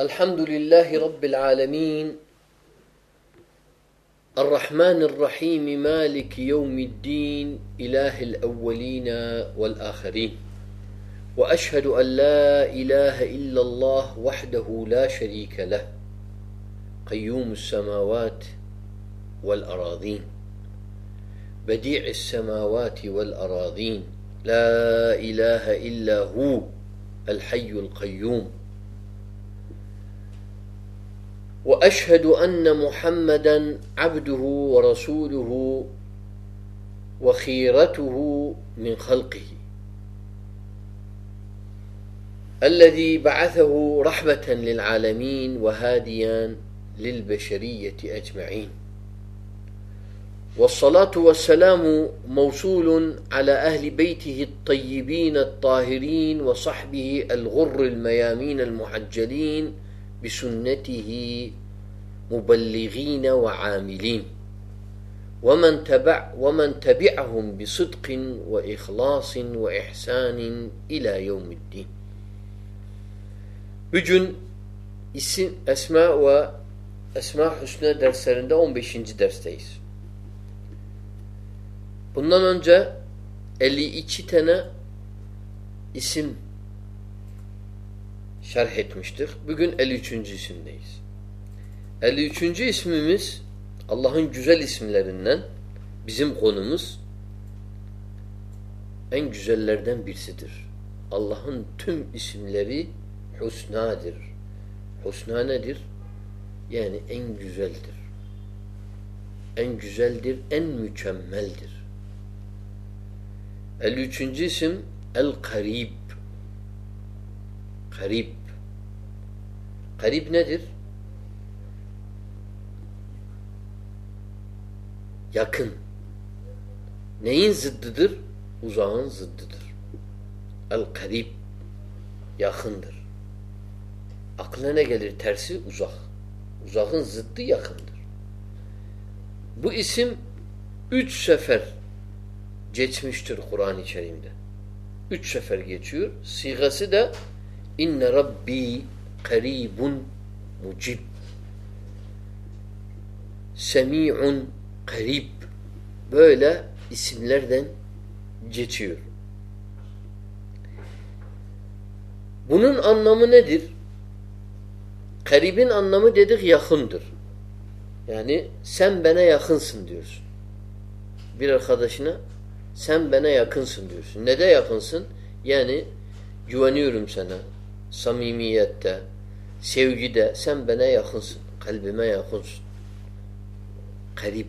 الحمد لله رب العالمين. الرحمن الرحيم مالك يوم الدين إله الأولين والآخرين. وأشهد أن لا إله إلا الله وحده لا شريك له. قيوم السماوات والأراضين. بديع السماوات والأراضين. لا إله إلا هو الحي القيوم. وأشهد أن محمدا عبده ورسوله وخيرته من خلقه. الذي بعثه رحمة للعالمين وهاديا للبشرية أجمعين. والصلاة والسلام موصول على أهل بيته الطيبين الطاهرين وصحبه الغر الميامين المحجلين بسنته مبلغين وعاملين ومن تبع ومن تبعهم بصدق وإخلاص وإحسان إلى يوم الدين. Bugün isim Esma ve Esma Hüsnü derslerinde 15. dersteyiz. Bundan önce 52 tane isim şerh etmiştik. Bugün 53. isimdeyiz. 53. ismimiz Allah'ın güzel isimlerinden bizim konumuz en güzellerden birisidir. Allah'ın tüm isimleri husnadır. Husna nedir? Yani en güzeldir. En güzeldir, en mükemmeldir. 53. isim El-Karib. Karib. Karib nedir? Yakın. Neyin zıddıdır? Uzağın zıddıdır. El-Karib. Yakındır. Aklına ne gelir? Tersi uzak. Uzakın zıddı yakındır. Bu isim üç sefer geçmiştir Kur'an-ı Kerim'de. Üç sefer geçiyor. Sigası da inne rabbi karibun mucib semi'un karib böyle isimlerden geçiyor. Bunun anlamı nedir? Karibin anlamı dedik yakındır. Yani sen bana yakınsın diyorsun. Bir arkadaşına sen bana yakınsın diyorsun. Nede yakınsın? Yani güveniyorum sana. Samimiyette, sevgide sen bana yakınsın. Kalbime yakınsın. Karip.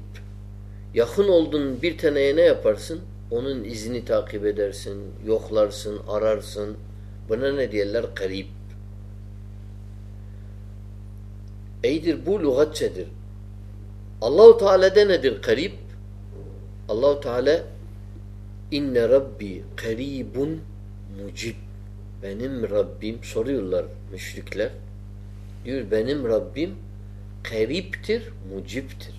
Yakın oldun bir taneye ne yaparsın? Onun izini takip edersin, yoklarsın, ararsın. Buna ne diyorlar? Karip. Eydir bu lügatçedir. Allahu Teala'da nedir karib? Allahu Teala inne rabbi karibun mucib. Benim Rabbim soruyorlar müşrikler. Diyor benim Rabbim kariptir, muciptir.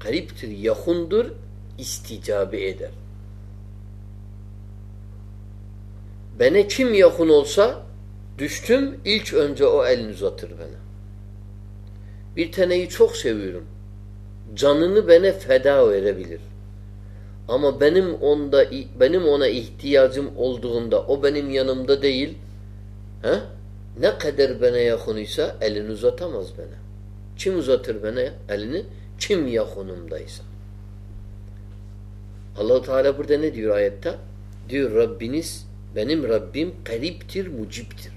Kariptir, yakındır, isticabe eder. Bana kim yakın olsa düştüm ilk önce o elini uzatır bana. Bir taneyi çok seviyorum. Canını bana feda verebilir. Ama benim onda benim ona ihtiyacım olduğunda o benim yanımda değil. He? Ne kadar bana yakınıysa elini uzatamaz bana. Kim uzatır bana elini? Kim yakınımdaysa. allah Teala burada ne diyor ayette? Diyor Rabbiniz, benim Rabbim kariptir, muciptir.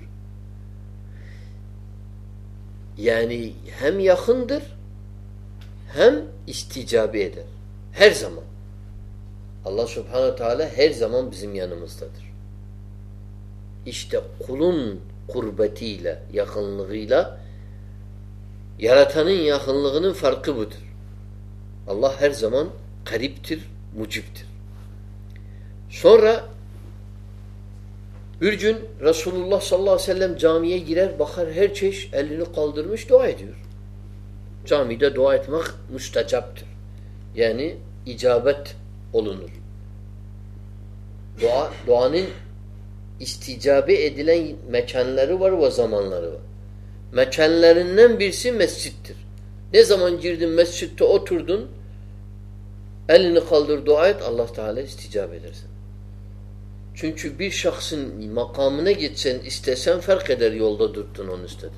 Yani hem yakındır hem isticabe eder. Her zaman. Allah subhanahu teala her zaman bizim yanımızdadır. İşte kulun kurbetiyle, yakınlığıyla yaratanın yakınlığının farkı budur. Allah her zaman kariptir, muciptir. Sonra bir gün Resulullah sallallahu aleyhi ve sellem camiye girer, bakar her çeşit elini kaldırmış dua ediyor. Camide dua etmek müstecaptır. Yani icabet olunur. Dua, duanın isticabe edilen mekanları var ve zamanları var. mekanlarından birisi mescittir. Ne zaman girdin mescitte oturdun elini kaldır dua et Allah Teala isticap edersin. Çünkü bir şahsın makamına gitsen istesen fark eder yolda durdun onu istedin.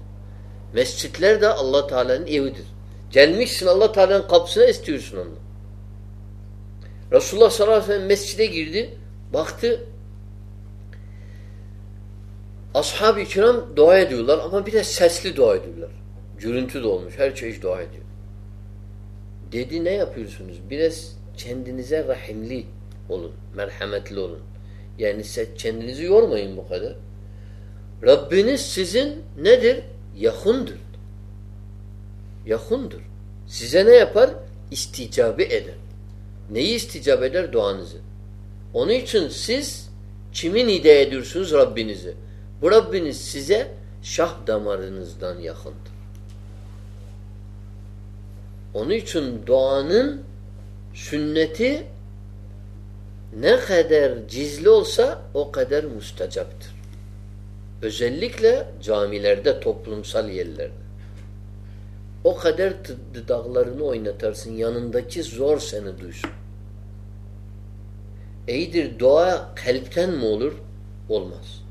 Mescitler de Allah Teala'nın evidir. Gelmişsin Allah Teala'nın kapısına istiyorsun onu. Resulullah sallallahu aleyhi ve sellem mescide girdi. Baktı Ashab-ı kiram dua ediyorlar ama bir de sesli dua ediyorlar. Gürültü de olmuş. Her çeşit dua ediyor. Dedi ne yapıyorsunuz? Biraz kendinize rahimli olun. Merhametli olun. Yani siz kendinizi yormayın bu kadar. Rabbiniz sizin nedir? Yakındır. Yakındır. Size ne yapar? İsticabe eder. Neyi isticap eder? Duanızı. Onun için siz kimin hidayet ediyorsunuz? Rabbinizi. Rabbiniz size şah damarınızdan yakındır. Onun için duanın sünneti ne kadar cizli olsa o kadar müstecaptır. Özellikle camilerde, toplumsal yerlerde. O kadar dudaklarını oynatarsın, yanındaki zor seni duysun. İyidir, dua kalpten mi olur? Olmaz.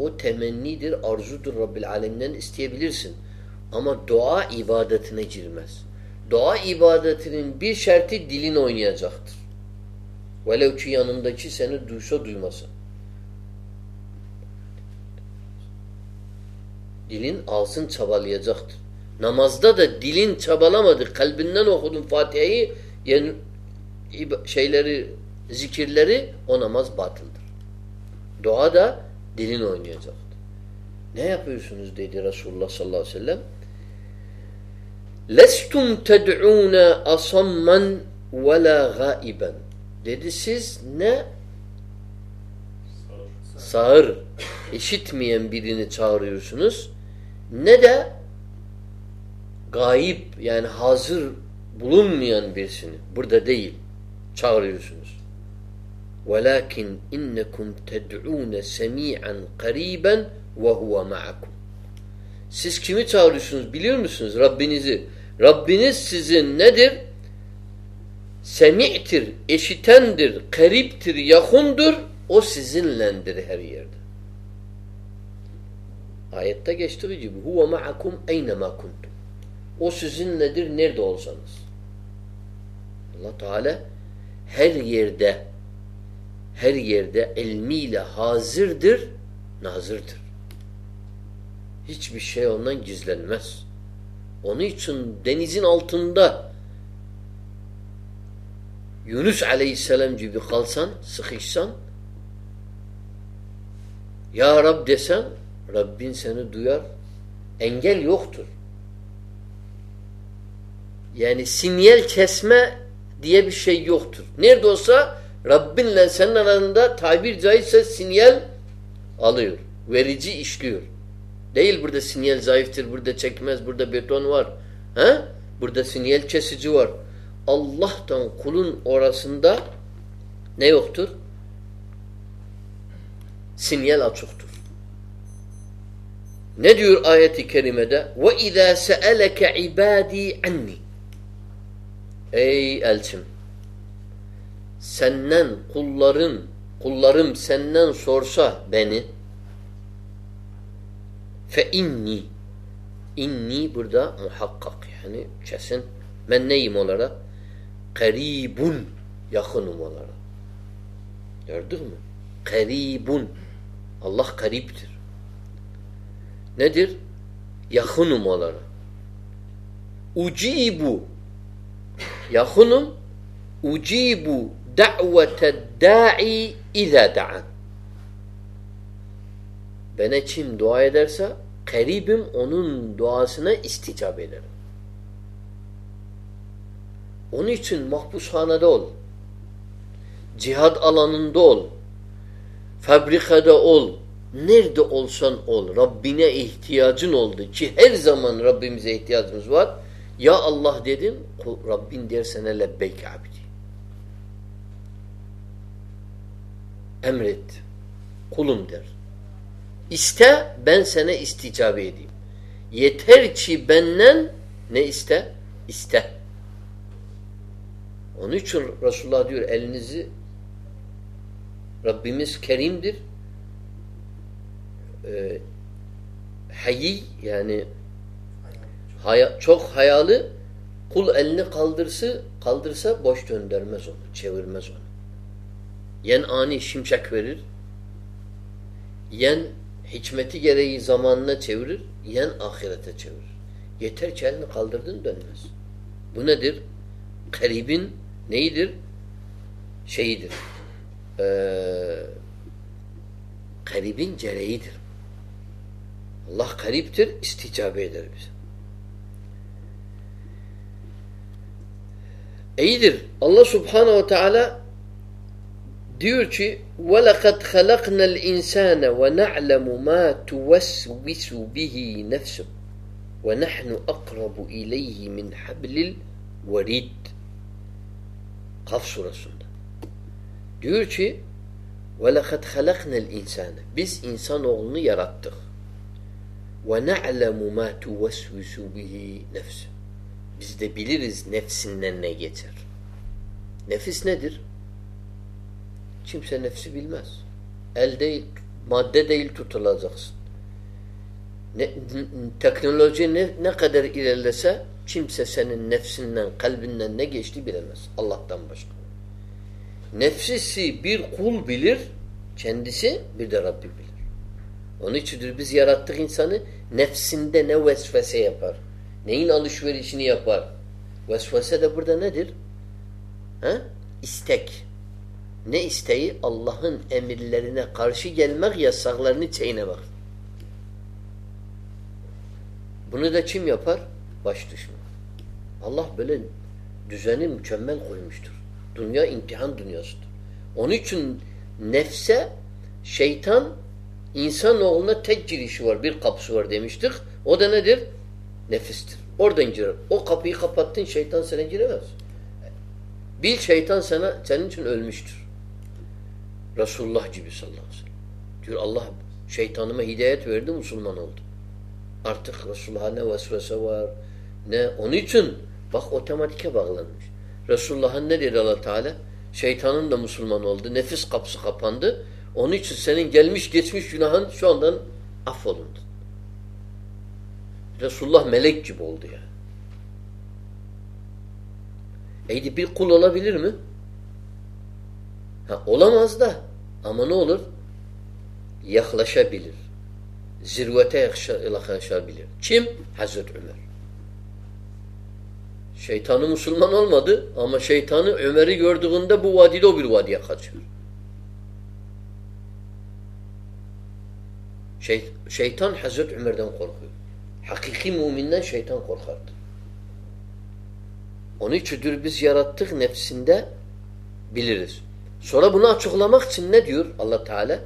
O temennidir, arzudur Rabbil Alem'den isteyebilirsin. Ama dua ibadetine girmez. Dua ibadetinin bir şartı dilin oynayacaktır. Velev ki yanındaki seni duysa duymasa. Dilin alsın çabalayacaktır. Namazda da dilin çabalamadı. Kalbinden okudun Fatiha'yı yani şeyleri, zikirleri o namaz batıldır. Dua da dilin oynayacaktır. Ne yapıyorsunuz dedi Resulullah sallallahu aleyhi ve sellem. Lestum ted'ûne asamman ve la gaiben. Dedi siz ne sağır, işitmeyen birini çağırıyorsunuz ne de gayip yani hazır bulunmayan birisini burada değil çağırıyorsunuz. وَلَكِنْ اِنَّكُمْ تَدْعُونَ سَمِيعًا قَرِيبًا وَهُوَ مَعَكُمْ Siz kimi çağırıyorsunuz biliyor musunuz? Rabbinizi. Rabbiniz sizin nedir? Semi'tir, eşitendir, kariptir, yakındır. O sizinlendir her yerde. Ayette geçtiği gibi huve ma'akum eynema kuntum. O sizinledir nerede olsanız. Allah Teala her yerde her yerde ilmiyle hazırdır, nazırdır. Hiçbir şey ondan gizlenmez. Onun için denizin altında Yunus aleyhisselam gibi kalsan, sıkışsan Ya Rab desen Rabbin seni duyar. Engel yoktur. Yani sinyal kesme diye bir şey yoktur. Nerede olsa Rabbinle senin arasında tabir caizse sinyal alıyor. Verici işliyor. Değil burada sinyal zayıftır, burada çekmez, burada beton var. He? Burada sinyal kesici var. Allah'tan kulun orasında ne yoktur? Sinyal açıktır. Ne diyor ayeti kerimede? Ve izâ se'eleke ibâdî anni. Ey elçim senden kulların kullarım senden sorsa beni fe inni inni burada muhakkak yani kesin ben neyim onlara? Karibun yakınım onlara. Gördün mü? Karibun Allah kariptir. Nedir? Yakınım onlara. Ucibu yakınım ucibu da'vete da'i iza da'an. Bana kim dua ederse karibim onun duasına isticap ederim. Onun için mahpushanede ol. Cihad alanında ol. Fabrikada ol. Nerede olsan ol. Rabbine ihtiyacın oldu ki her zaman Rabbimize ihtiyacımız var. Ya Allah dedim Rabbin dersene lebbeyk abdi. Emret. Kulum der. İste ben sana isticabe edeyim. Yeter ki benden ne iste? İste. Onun için Resulullah diyor elinizi Rabbimiz kerimdir. Ee, hayi yani haya, çok hayalı kul elini kaldırsı kaldırsa boş döndürmez onu, çevirmez onu. Yen ani şimşek verir, yen hikmeti gereği zamanına çevirir, yen ahirete çevirir. Yeter ki elini kaldırdın dönmez. Bu nedir? Karibin neyidir? Şeyidir. Ee, karibin cereyidir. Allah kariptir, isticabe eder bize. İyidir. Allah subhanehu ve teala diyor ki وَلَقَدْ خَلَقْنَا الْاِنْسَانَ وَنَعْلَمُ مَا تُوَسْوِسُ بِهِ نَفْسُ وَنَحْنُ أَقْرَبُ إِلَيْهِ مِنْ حَبْلِ الْوَرِيدِ Kaf surasında. Diyor ki وَلَقَدْ خَلَقْنَا الْاِنْسَانَ Biz insanoğlunu yarattık. وَنَعْلَمُ مَا تُوَسْوِسُ بِهِ نَفْسُ Biz de biliriz nefsinden ne geçer. Nefis nedir? Kimse nefsi bilmez. El değil, madde değil tutulacaksın. Ne, teknoloji ne, ne kadar ilerlese kimse senin nefsinden, kalbinden ne geçti bilemez. Allah'tan başka. Nefsisi bir kul bilir, kendisi bir de Rabbi bilir. Onun içindir biz yarattık insanı nefsinde ne vesvese yapar. Neyin alışverişini yapar. Vesvese de burada nedir? Ha? İstek. Ne isteği? Allah'ın emirlerine karşı gelmek, yasaklarını çiğnemek. Bunu da kim yapar? Baş düşman. Allah böyle düzeni mükemmel koymuştur. Dünya imtihan dünyasıdır. Onun için nefse şeytan insanoğluna tek girişi var. Bir kapısı var demiştik. O da nedir? Nefistir. Oradan girer. O kapıyı kapattın şeytan sana giremez. Bir şeytan sana senin için ölmüştür. Resulullah gibi sallallahu aleyhi ve sellem. Diyor Allah şeytanıma hidayet verdi Müslüman oldu. Artık Resulullah'a ne vesvese var ne onun için bak otomatike bağlanmış. Resulullah'ın ne dedi allah Teala? Şeytanın da Müslüman oldu. Nefis kapısı kapandı. Onun için senin gelmiş geçmiş günahın şu andan affolundu. Resulullah melek gibi oldu ya. Yani. Eydi bir kul olabilir mi? Ha, olamaz da ama ne olur? Yaklaşabilir. Zirvete yaklaşabilir. Kim? Hazreti Ömer. Şeytanı Müslüman olmadı ama şeytanı Ömer'i gördüğünde bu vadide o bir vadiye kaçıyor. Şey, şeytan Hazreti Ömer'den korkuyor. Hakiki müminden şeytan korkardı. Onun içindir biz yarattık nefsinde biliriz. Sonra bunu açıklamak için ne diyor allah Teala?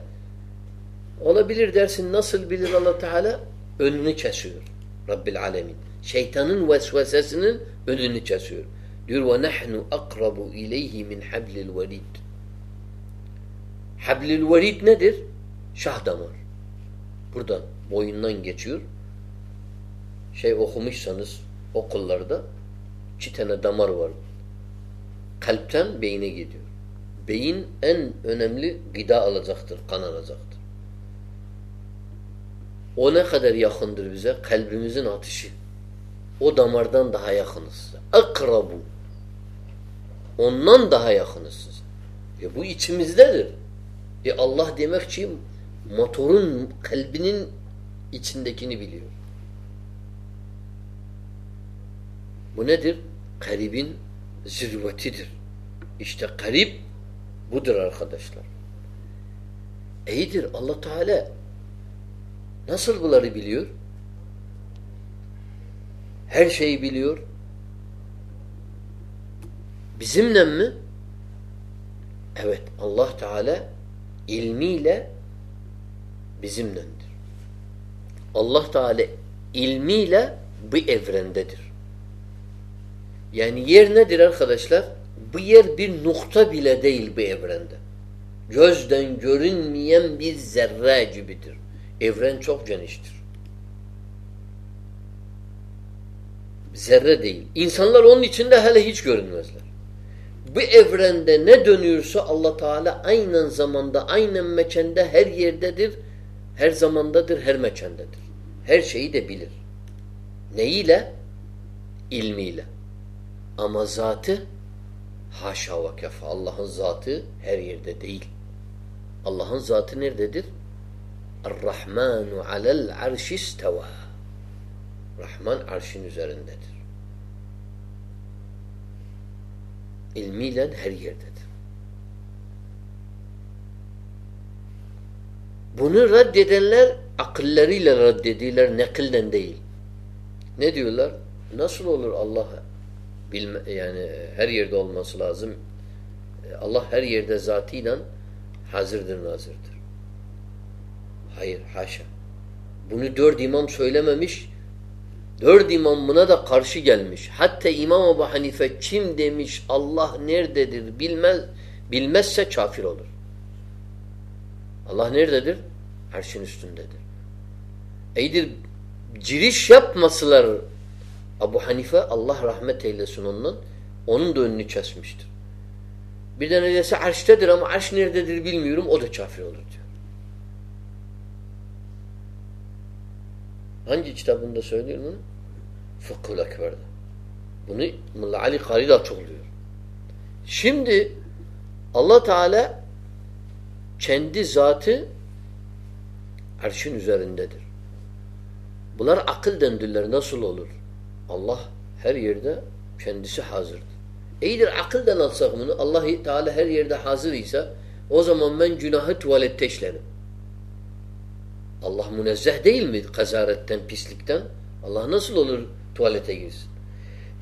Olabilir dersin nasıl bilir allah Teala? Önünü kesiyor. Rabbil alemin. Şeytanın vesvesesinin önünü kesiyor. Diyor ve nahnu akrabu ileyhi min hablil verid. Hablil verid nedir? Şah damar. Buradan boyundan geçiyor. Şey okumuşsanız okullarda iki tane damar var. Kalpten beyine gidiyor. Beyin en önemli gıda alacaktır, kan alacaktır. O ne kadar yakındır bize? Kalbimizin atışı. O damardan daha yakınız. Akrabu. Ondan daha yakınız siz. E bu içimizdedir. E Allah demek ki motorun, kalbinin içindekini biliyor. Bu nedir? Karibin zirvetidir. İşte karib budur arkadaşlar. İyidir Allah Teala nasıl bunları biliyor? Her şeyi biliyor. Bizimle mi? Evet Allah Teala ilmiyle bizimlendir. Allah Teala ilmiyle bu evrendedir. Yani yer nedir arkadaşlar? Bu yer bir nokta bile değil bu evrende. Gözden görünmeyen bir zerre gibidir. Evren çok geniştir. Zerre değil. İnsanlar onun içinde hele hiç görünmezler. Bu evrende ne dönüyorsa Allah Teala aynen zamanda, aynen mekanda her yerdedir, her zamandadır, her mekandadır. Her şeyi de bilir. Neyiyle? İlmiyle. Ama zatı haşa ve kefa. Allah'ın zatı her yerde değil. Allah'ın zatı nerededir? Er-Rahmanu alel arşi isteva. Rahman arşın üzerindedir. İlmiyle her yerdedir. Bunu reddedenler akıllarıyla reddediyorlar, nakilden değil. Ne diyorlar? Nasıl olur Allah bilme, yani her yerde olması lazım. Allah her yerde zatıyla hazırdır, nazırdır. Hayır, haşa. Bunu dört imam söylememiş, dört imam buna da karşı gelmiş. Hatta İmam Ebu Hanife kim demiş Allah nerededir bilmez, bilmezse kafir olur. Allah nerededir? Arşın üstündedir. Eydir ciriş yapmasılar Abu Hanife Allah rahmet eylesin ondan onun da önünü kesmiştir. Bir de neredeyse arştedir ama arş nerededir bilmiyorum o da kafir olur diyor. Hangi kitabında söylüyor bunu? Fıkhul Ekber'de. Bunu Mulla Ali Kari da açıklıyor. Şimdi Allah Teala kendi zatı arşın üzerindedir. Bunlar akıl dendirler. Nasıl olur? Allah her yerde kendisi hazırdır. İyidir akıldan alsak bunu. Allah Teala her yerde hazır ise o zaman ben günahı tuvalette işlerim. Allah münezzeh değil mi kazaretten, pislikten? Allah nasıl olur tuvalete girsin?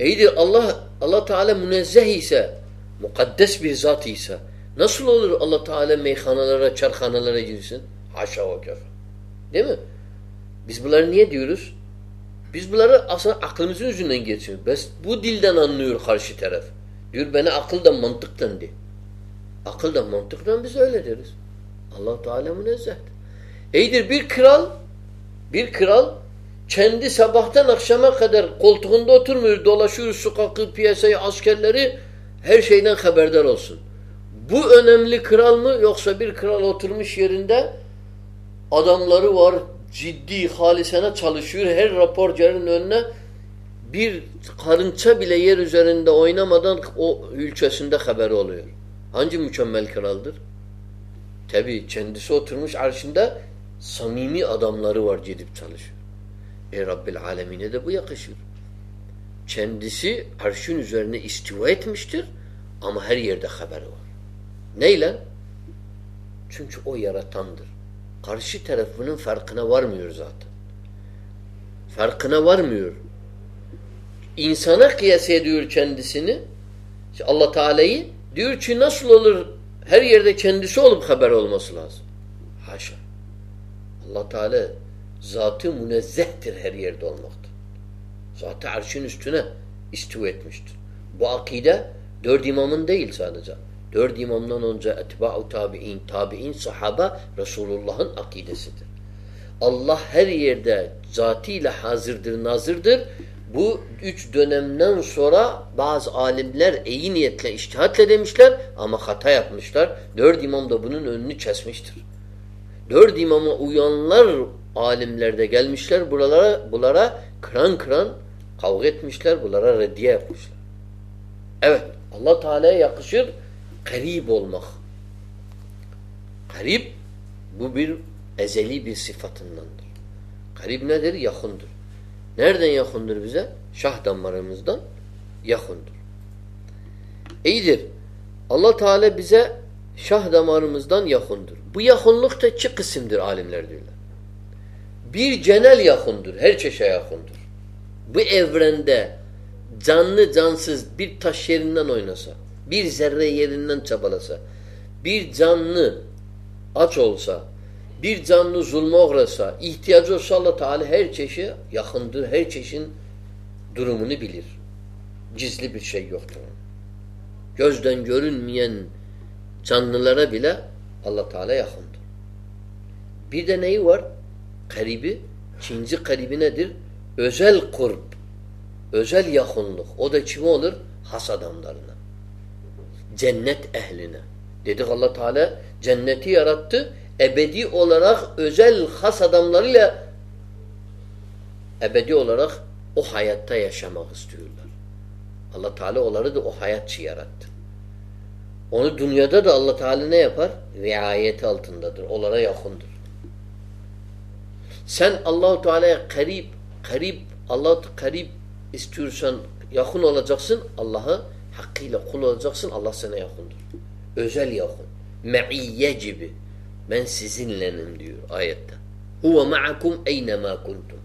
İyidir Allah Allah Teala münezzeh ise, mukaddes bir zat ise nasıl olur Allah Teala meyhanelere, çarhanelere girsin? Haşa ve kefa. Değil mi? Biz bunları niye diyoruz? Biz bunları aslında aklımızın yüzünden geçiyoruz. Bes bu dilden anlıyor karşı taraf. Diyor beni akıldan mantıktan de. Akıldan mantıktan biz öyle deriz. Allah Teala münezzehtir. İyidir bir kral bir kral kendi sabahtan akşama kadar koltuğunda oturmuyor, dolaşıyor sokakı, piyasayı, askerleri her şeyden haberdar olsun. Bu önemli kral mı yoksa bir kral oturmuş yerinde adamları var, ciddi, halisene çalışıyor. Her raporcunun önüne bir karınça bile yer üzerinde oynamadan o ülkesinde haberi oluyor. Hangi mükemmel kraldır? Tabi kendisi oturmuş arşında samimi adamları var gidip çalışıyor. E Rabbil Alemine de bu yakışır. Kendisi arşın üzerine istiva etmiştir ama her yerde haberi var. Neyle? Çünkü o yaratandır. Karşı tarafının farkına varmıyor zaten. Farkına varmıyor. İnsana kıyas ediyor kendisini. İşte Allah Teala'yı diyor ki nasıl olur her yerde kendisi olup haber olması lazım. Haşa. Allah Teala zatı münezzehtir her yerde olmakta. Zatı arşın üstüne istiva etmiştir. Bu akide dört imamın değil sadece. Dört imamdan önce etba'u tabi'in, tabi'in, sahaba Resulullah'ın akidesidir. Allah her yerde zatıyla hazırdır, nazırdır. Bu üç dönemden sonra bazı alimler iyi niyetle, iştihatle demişler ama hata yapmışlar. Dört imam da bunun önünü kesmiştir. Dört imama uyanlar alimlerde gelmişler buralara, bulara kıran kıran kavga etmişler, bunlara reddiye yapmışlar. Evet, Allah Teala'ya yakışır Karib olmak. Karib bu bir ezeli bir sıfatındandır. Karib nedir? Yakındır. Nereden yakındır bize? Şah damarımızdan yakındır. İyidir. Allah Teala bize şah damarımızdan yakındır. Bu yakınlık da iki kısımdır alimler diyorlar. Bir genel yakındır. Her çeşe yakındır. Bu evrende canlı cansız bir taş yerinden oynasa bir zerre yerinden çabalasa, bir canlı aç olsa, bir canlı zulme uğrasa, ihtiyacı olsa Allah Teala her çeşi yakındır, her çeşin durumunu bilir. Gizli bir şey yoktur. Gözden görünmeyen canlılara bile Allah Teala yakındır. Bir de neyi var? Karibi. İkinci karibi nedir? Özel kurb. Özel yakınlık. O da kime olur? Has adamlarına. Cennet ehline. Dedik Allah Teala cenneti yarattı. Ebedi olarak özel has adamlarıyla ebedi olarak o hayatta yaşamak istiyorlar. Allah Teala onları da o hayatçı yarattı. Onu dünyada da Allah Teala ne yapar? Riayeti altındadır. Onlara yakındır. Sen Allahu Teala'ya karib, karib, Allah karib istiyorsan yakın olacaksın. Allah'ı hakkıyla kul olacaksın. Allah sana yakındır. Özel yakın. Me'iyye gibi. Ben sizinlenim diyor ayette. Huve ma'akum eynema kuntum.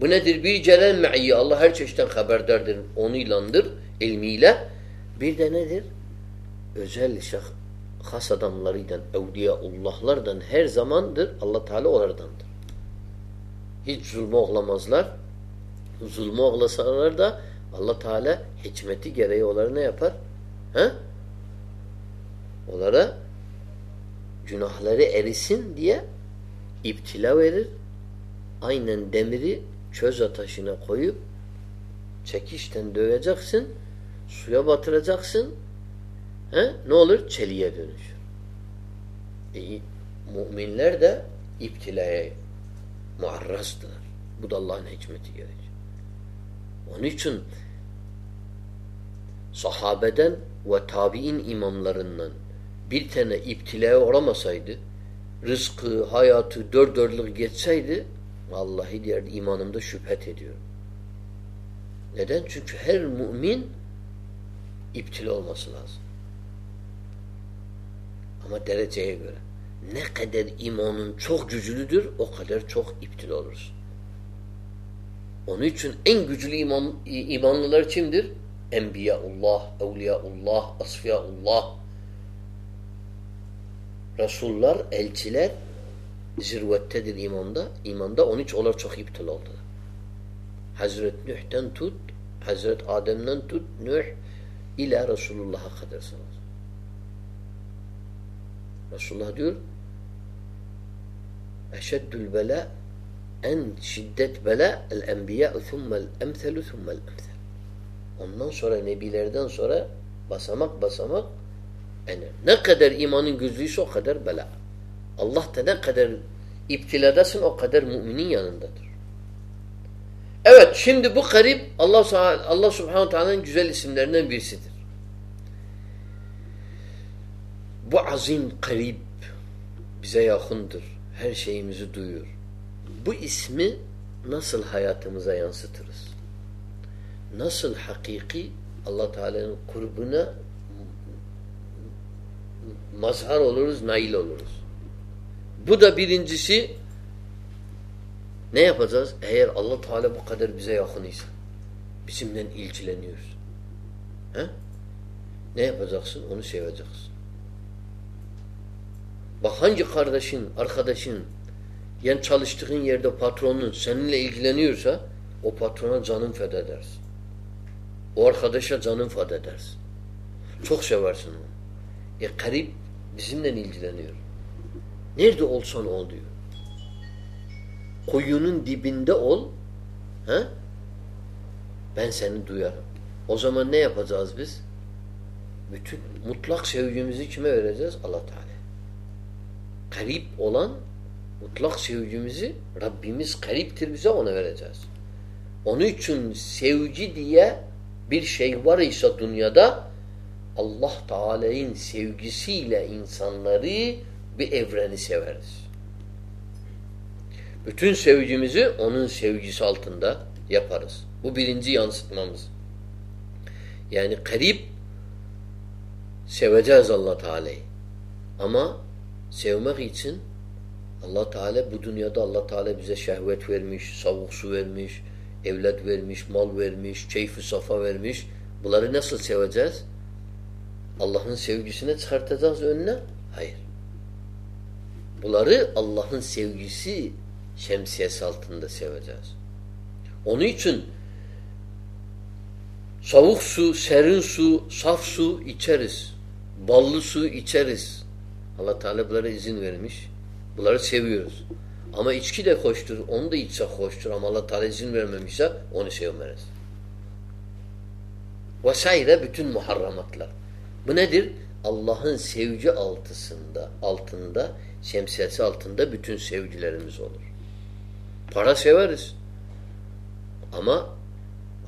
Bu nedir? Bir celal me'iyye. Allah her çeşitten haberdardır. Onu ilandır ilmiyle. Bir de nedir? Özel şah, has adamlarıyla, evliyaullahlardan her zamandır. Allah Teala onlardandır. Hiç zulme oğlamazlar. Zulme oğlasalar da Allah Teala hikmeti gereği onları ne yapar? He? Onlara günahları erisin diye iptila verir. Aynen demiri çöz ateşine koyup çekişten döveceksin, suya batıracaksın. He? Ne olur? Çeliğe dönüşür. E, müminler de iptilaya muarrazdılar. Bu da Allah'ın hikmeti gerekir. Onun için sahabeden ve tabi'in imamlarından bir tane iptilaya uğramasaydı, rızkı, hayatı dört dörtlük geçseydi, vallahi diğer imanımda şüphet ediyorum. Neden? Çünkü her mümin iptila olması lazım. Ama dereceye göre. Ne kadar imanın çok güçlüdür, o kadar çok iptil olursun. Onun için en güçlü iman, imanlılar kimdir? Enbiyaullah, Evliyaullah, Asfiyaullah. Resullar, elçiler zirvettedir imanda. İmanda onun için onlar çok iptal oldular. Hazret Nuh'ten tut, Hazret Adem'den tut, Nuh ila Resulullah'a kadar savaş. Resulullah diyor eşeddül bela en şiddet bela el enbiya thummel emthelu thummel emthel. Ondan sonra nebilerden sonra basamak basamak yani ne kadar imanın güçlüyse o kadar bela. Allah da ne kadar iptiladasın o kadar müminin yanındadır. Evet şimdi bu garip Allah Allah Subhanahu Teala'nın güzel isimlerinden birisidir. Bu azim garip bize yakındır. Her şeyimizi duyuyor. Bu ismi nasıl hayatımıza yansıtırız? Nasıl hakiki Allah Teala'nın kurbuna mazhar oluruz, nail oluruz. Bu da birincisi ne yapacağız? Eğer Allah Teala bu kadar bize yakın ise bizimle ilgileniyor. He? Ne yapacaksın? Onu seveceksin. Bak hangi kardeşin, arkadaşın yani çalıştığın yerde patronun seninle ilgileniyorsa o patrona canın feda edersin. O arkadaşa canın feda edersin. Çok seversin onu. E karip bizimle ilgileniyor. Nerede olsan ol diyor. Kuyunun dibinde ol. He? Ben seni duyarım. O zaman ne yapacağız biz? Bütün mutlak sevgimizi kime vereceğiz? Allah Teala. Karip olan mutlak sevgimizi Rabbimiz kariptir bize ona vereceğiz. Onun için sevgi diye bir şey var ise dünyada Allah Teala'nın sevgisiyle insanları bir evreni severiz. Bütün sevgimizi onun sevgisi altında yaparız. Bu birinci yansıtmamız. Yani karip seveceğiz Allah Teala'yı. Ama sevmek için Allah Teala bu dünyada Allah Teala bize şehvet vermiş, savuk su vermiş, evlat vermiş, mal vermiş, keyfi safa vermiş. Bunları nasıl seveceğiz? Allah'ın sevgisine çıkartacağız önüne? Hayır. Bunları Allah'ın sevgisi şemsiyesi altında seveceğiz. Onun için savuk su, serin su, saf su içeriz. Ballı su içeriz. Allah Teala bunlara izin vermiş. Bunları seviyoruz. Ama içki de hoştur. Onu da içse hoştur. Ama Allah Teala izin vermemişse onu sevmeriz. Vesaire bütün muharramatlar. Bu nedir? Allah'ın sevgi altısında, altında, şemsiyesi altında bütün sevgilerimiz olur. Para severiz. Ama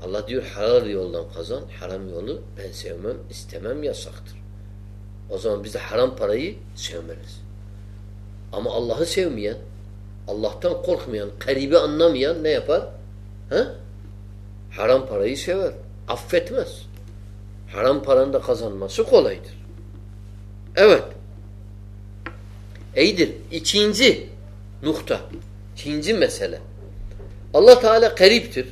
Allah diyor halal yoldan kazan, haram yolu ben sevmem, istemem yasaktır. O zaman biz de haram parayı sevmeriz. Ama Allah'ı sevmeyen, Allah'tan korkmayan, karibi anlamayan ne yapar? He? Haram parayı sever. Affetmez. Haram paranın da kazanması kolaydır. Evet. İyidir. İkinci nokta. İkinci mesele. Allah Teala kariptir.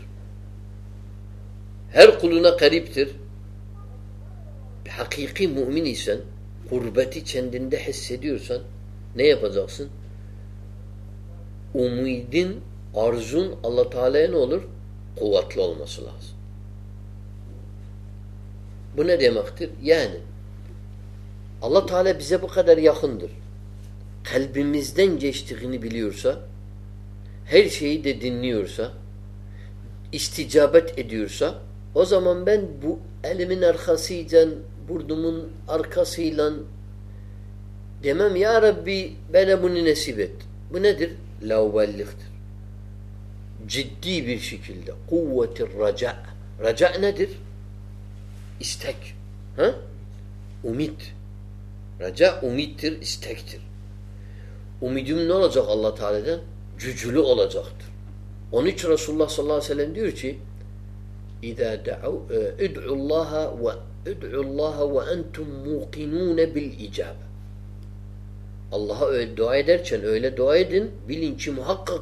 Her kuluna kariptir. Hakiki mümin isen, gurbeti kendinde hissediyorsan ne yapacaksın? Umidin, arzun Allah Teala'ya ne olur? Kuvvetli olması lazım. Bu ne demektir? Yani Allah Teala bize bu kadar yakındır. Kalbimizden geçtiğini biliyorsa, her şeyi de dinliyorsa, isticabet ediyorsa, o zaman ben bu elimin arkasıyla, burdumun arkasıyla demem ya Rabbi bana bunu nasip et. Bu nedir? Lauballiktir. Ciddi bir şekilde kuvvetir raca. Raca nedir? İstek. Ha? Umit. Raca umittir, istektir. Umidim ne olacak Allah Teala'dan? Cücülü olacaktır. Onun için Resulullah sallallahu aleyhi ve sellem diyor ki ve id'ullaha ve entum muqinun bil icabe. Allah'a öyle dua ederken öyle dua edin bilin ki muhakkak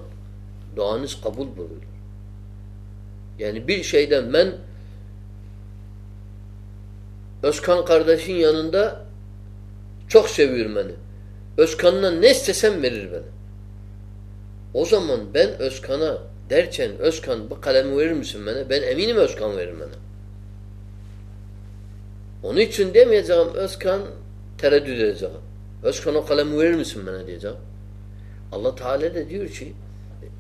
duanız kabul bulur. Yani bir şeyden ben Özkan kardeşin yanında çok seviyor beni. Özkan'dan ne istesem verir bana. O zaman ben Özkan'a derken Özkan bu kalemi verir misin bana? Ben eminim Özkan verir bana. Onun için demeyeceğim Özkan tereddüt edeceğim. Özkan o kalemi verir misin bana diyeceğim. Allah Teala de diyor ki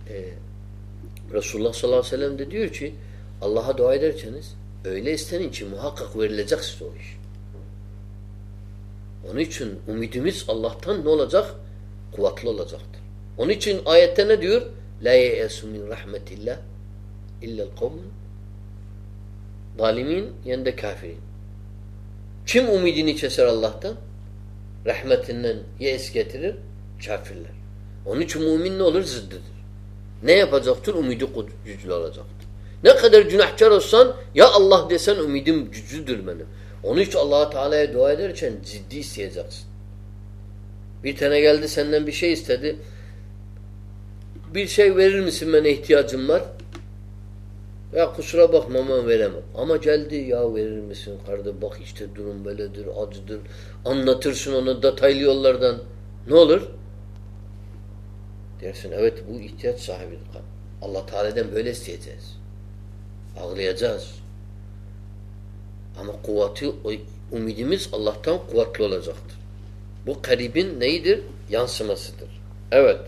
e, Resulullah sallallahu aleyhi ve sellem de diyor ki Allah'a dua ederseniz öyle istenin ki muhakkak verilecek size o iş. Onun için umidimiz Allah'tan ne olacak? Kuvvetli olacaktır. Onun için ayette ne diyor? La ye'esu min rahmetillah illel kavmun zalimin yanında kafirin. Kim umidini keser Allah'tan? Rahmetinden yeis getirir? Kafirler. Onun için mümin ne olur? Zıddıdır. Ne yapacaktır? Umidi güçlü olacaktır. Ne kadar günahkar olsan ya Allah desen umidim güçlüdür benim. Onun için allah Teala'ya dua ederken ciddi isteyeceksin. Bir tane geldi senden bir şey istedi. Bir şey verir misin bana ihtiyacım var? Ya kusura bakma ben veremem. Ama geldi ya verir misin kardeş bak işte durum böyledir, acıdır. Anlatırsın onu detaylı yollardan. Ne olur? Dersin evet bu ihtiyaç sahibidir. Allah Teala'dan böyle isteyeceğiz. Ağlayacağız. Ama kuvveti, umidimiz Allah'tan kuvvetli olacaktır. Bu karibin neyidir? Yansımasıdır. Evet.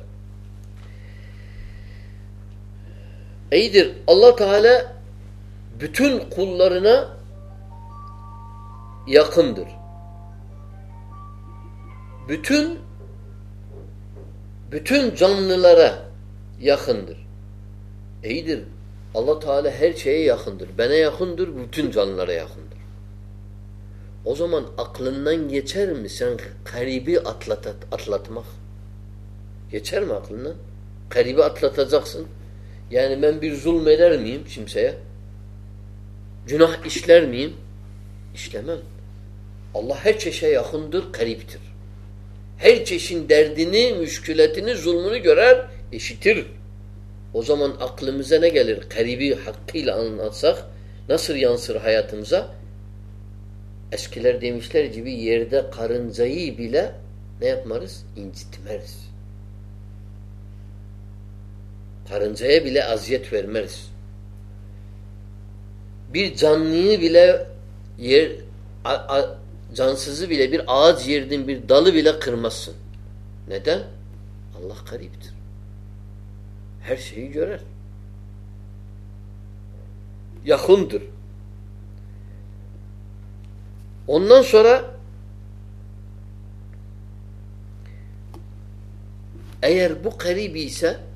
İyidir. Allah Teala bütün kullarına yakındır. Bütün bütün canlılara yakındır. İyidir. Allah Teala her şeye yakındır. Bana yakındır, bütün canlılara yakındır. O zaman aklından geçer mi sen karibi atlat, atlatmak? Geçer mi aklından? Karibi atlatacaksın. Yani ben bir zulmeder miyim kimseye? Günah işler miyim? İşlemem. Allah her çeşe yakındır, kariptir. Her çeşin derdini, müşkületini, zulmünü görer, eşitir. O zaman aklımıza ne gelir? Karibi hakkıyla anlatsak nasıl yansır hayatımıza? Eskiler demişler gibi yerde karıncayı bile ne yapmarız? İncitmeriz. Karıncaya bile aziyet vermeriz. Bir canlıyı bile yer a, a, cansızı bile bir ağaç yerden bir dalı bile kırmazsın. Neden? Allah gariptir. Her şeyi görer. Yakındır. Ondan sonra eğer bu karibi ise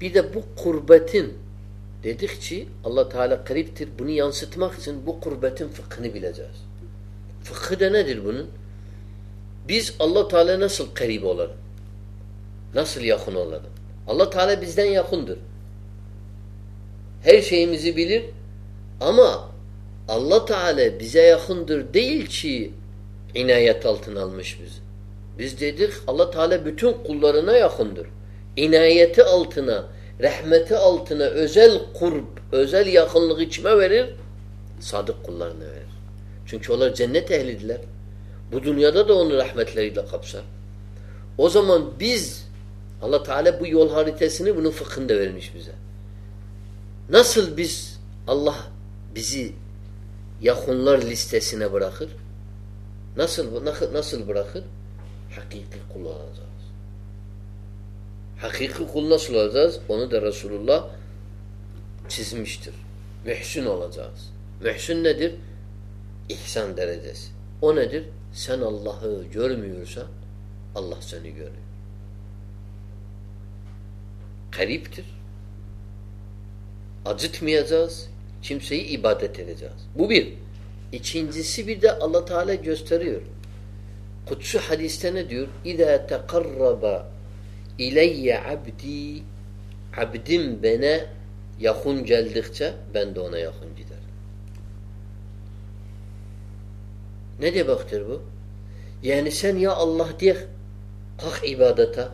bir de bu kurbetin dedikçe Allah Teala kariptir. Bunu yansıtmak için bu kurbetin fıkhını bileceğiz. Fıkhı da nedir bunun? Biz Allah Teala nasıl karib olalım? Nasıl yakın olalım? Allah Teala bizden yakındır. Her şeyimizi bilir ama Allah Teala bize yakındır değil ki inayet altına almış bizi. Biz dedik Allah Teala bütün kullarına yakındır. İnayeti altına, rahmeti altına özel kurb, özel yakınlığı kime verir? Sadık kullarına verir. Çünkü onlar cennet ehlidiler. Bu dünyada da onu rahmetleriyle kapsar. O zaman biz Allah Teala bu yol haritasını bunun fıkhında vermiş bize. Nasıl biz Allah bizi yakınlar listesine bırakır? Nasıl nasıl bırakır? Hakiki kul olacağız. Hakiki kul nasıl olacağız? Onu da Resulullah çizmiştir. Mühsün olacağız. Mühsün nedir? İhsan derecesi. O nedir? Sen Allah'ı görmüyorsan Allah seni görüyor. Kariptir. Acıtmayacağız. Kimseyi ibadet edeceğiz. Bu bir. İkincisi bir de Allah Teala gösteriyor. Kutsu hadiste ne diyor? İza tekarraba ileyye abdi abdim bana yakın geldikçe ben de ona yakın giderim. Ne demektir bu? Yani sen ya Allah diye kalk ibadete,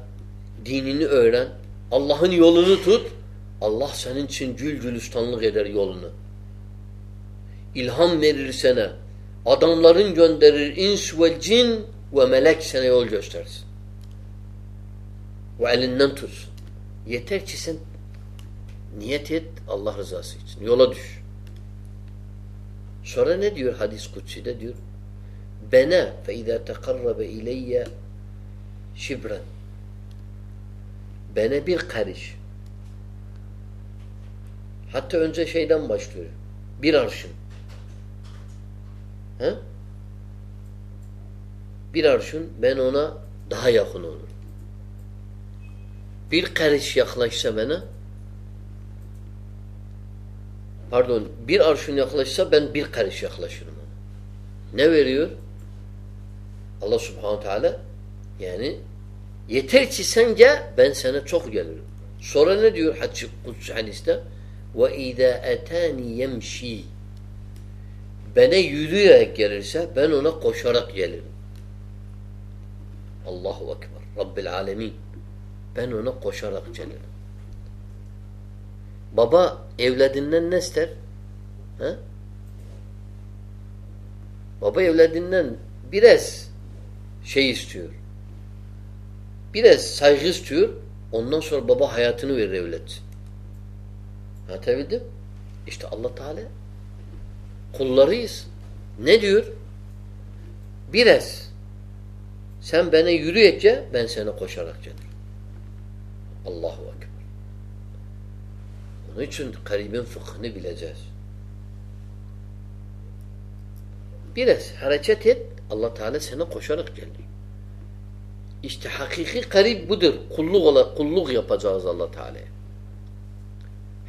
dinini öğren, Allah'ın yolunu tut, Allah senin için gül gülistanlık eder yolunu. İlham verir sana. Adamların gönderir ins ve cin ve melek sana yol göstersin. Ve elinden tutsun. Yeter ki sen niyet et Allah rızası için. Yola düş. Sonra ne diyor hadis kutsi'de diyor? Bana fe izâ tekarrabe ileyye şibren. Bana bir karış. Hatta önce şeyden başlıyor. Bir arşın. He? Bir arşın ben ona daha yakın olurum. Bir karış yaklaşsa bana pardon bir arşın yaklaşsa ben bir karış yaklaşırım ona. Ne veriyor? Allah subhanahu teala yani yeter ki sen gel ben sana çok gelirim. Sonra ne diyor Hacı Kudüs hadiste? İzâ etâni yemşî bana yürüyerek gelirse ben ona koşarak gelirim. Allahu Ekber. Rabbil Alemin. Ben ona koşarak gelirim. Baba evladinden ne ister? He? Baba evladinden biraz şey istiyor. Biraz saygı istiyor. Ondan sonra baba hayatını verir evlat. Anlatabildim? İşte Allah Teala kullarıyız. Ne diyor? Biraz sen bana yürüyece ben sana koşarak gelirim. Allahu Ekber. Onun için karibin fıkhını bileceğiz. Biraz hareket et Allah Teala sana koşarak gelir. İşte hakiki karib budur. Kulluk, kulluk yapacağız Allah Teala'ya.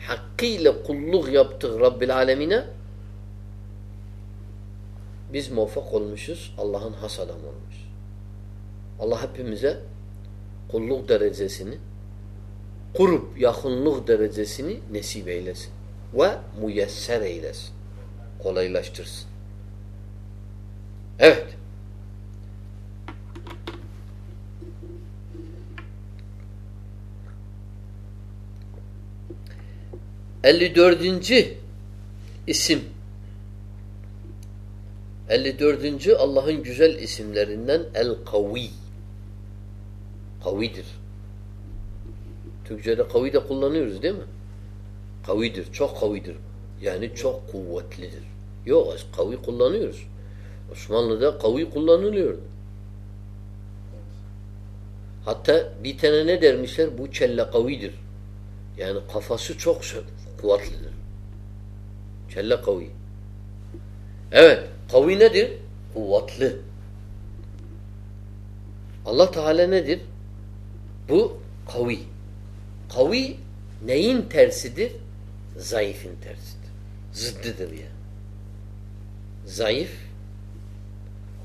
Hakkıyla kulluk yaptık Rabbil Alemine biz muvaffak olmuşuz. Allah'ın has adam olmuş. Allah hepimize kulluk derecesini kurup yakınlık derecesini nesip eylesin. Ve müyesser eylesin. Kolaylaştırsın. Evet. Elli dördüncü isim 54. Allah'ın güzel isimlerinden El-Kavi. Kavidir. Türkçe'de kavi de kullanıyoruz değil mi? Kavidir, çok kavidir. Yani çok kuvvetlidir. Yok, kavi kullanıyoruz. Osmanlı'da kavi kullanılıyor. Hatta bir tane ne dermişler? Bu kelle kavidir. Yani kafası çok kuvvetlidir. Kelle kavi. Evet. Kavi nedir? Kuvvetli. Allah Teala nedir? Bu kavi. Kavi neyin tersidir? Zayıfın tersidir. Zıddıdır yani. Zayıf,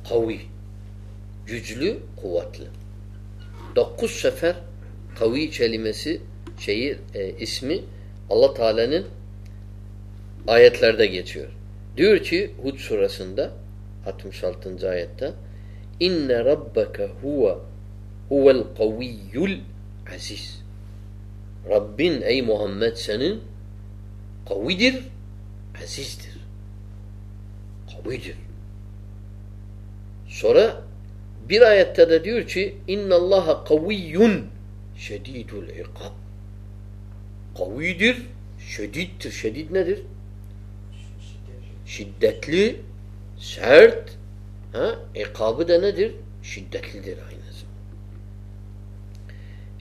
kavi. Güçlü, kuvvetli. Dokuz sefer kavi kelimesi şeyi e, ismi Allah Teala'nın ayetlerde geçiyor. Diyor ki Hud surasında 66. ayette İnne rabbeke huve huvel kaviyyul aziz. Rabbin ey Muhammed senin kavidir, azizdir. Kavidir. Sonra bir ayette de diyor ki inna Allaha kaviyyun şedidul ikab. Kavidir, şedittir. Şedid nedir? Şiddetli, sert. Ha? İkabı da nedir? Şiddetlidir aynı zamanda.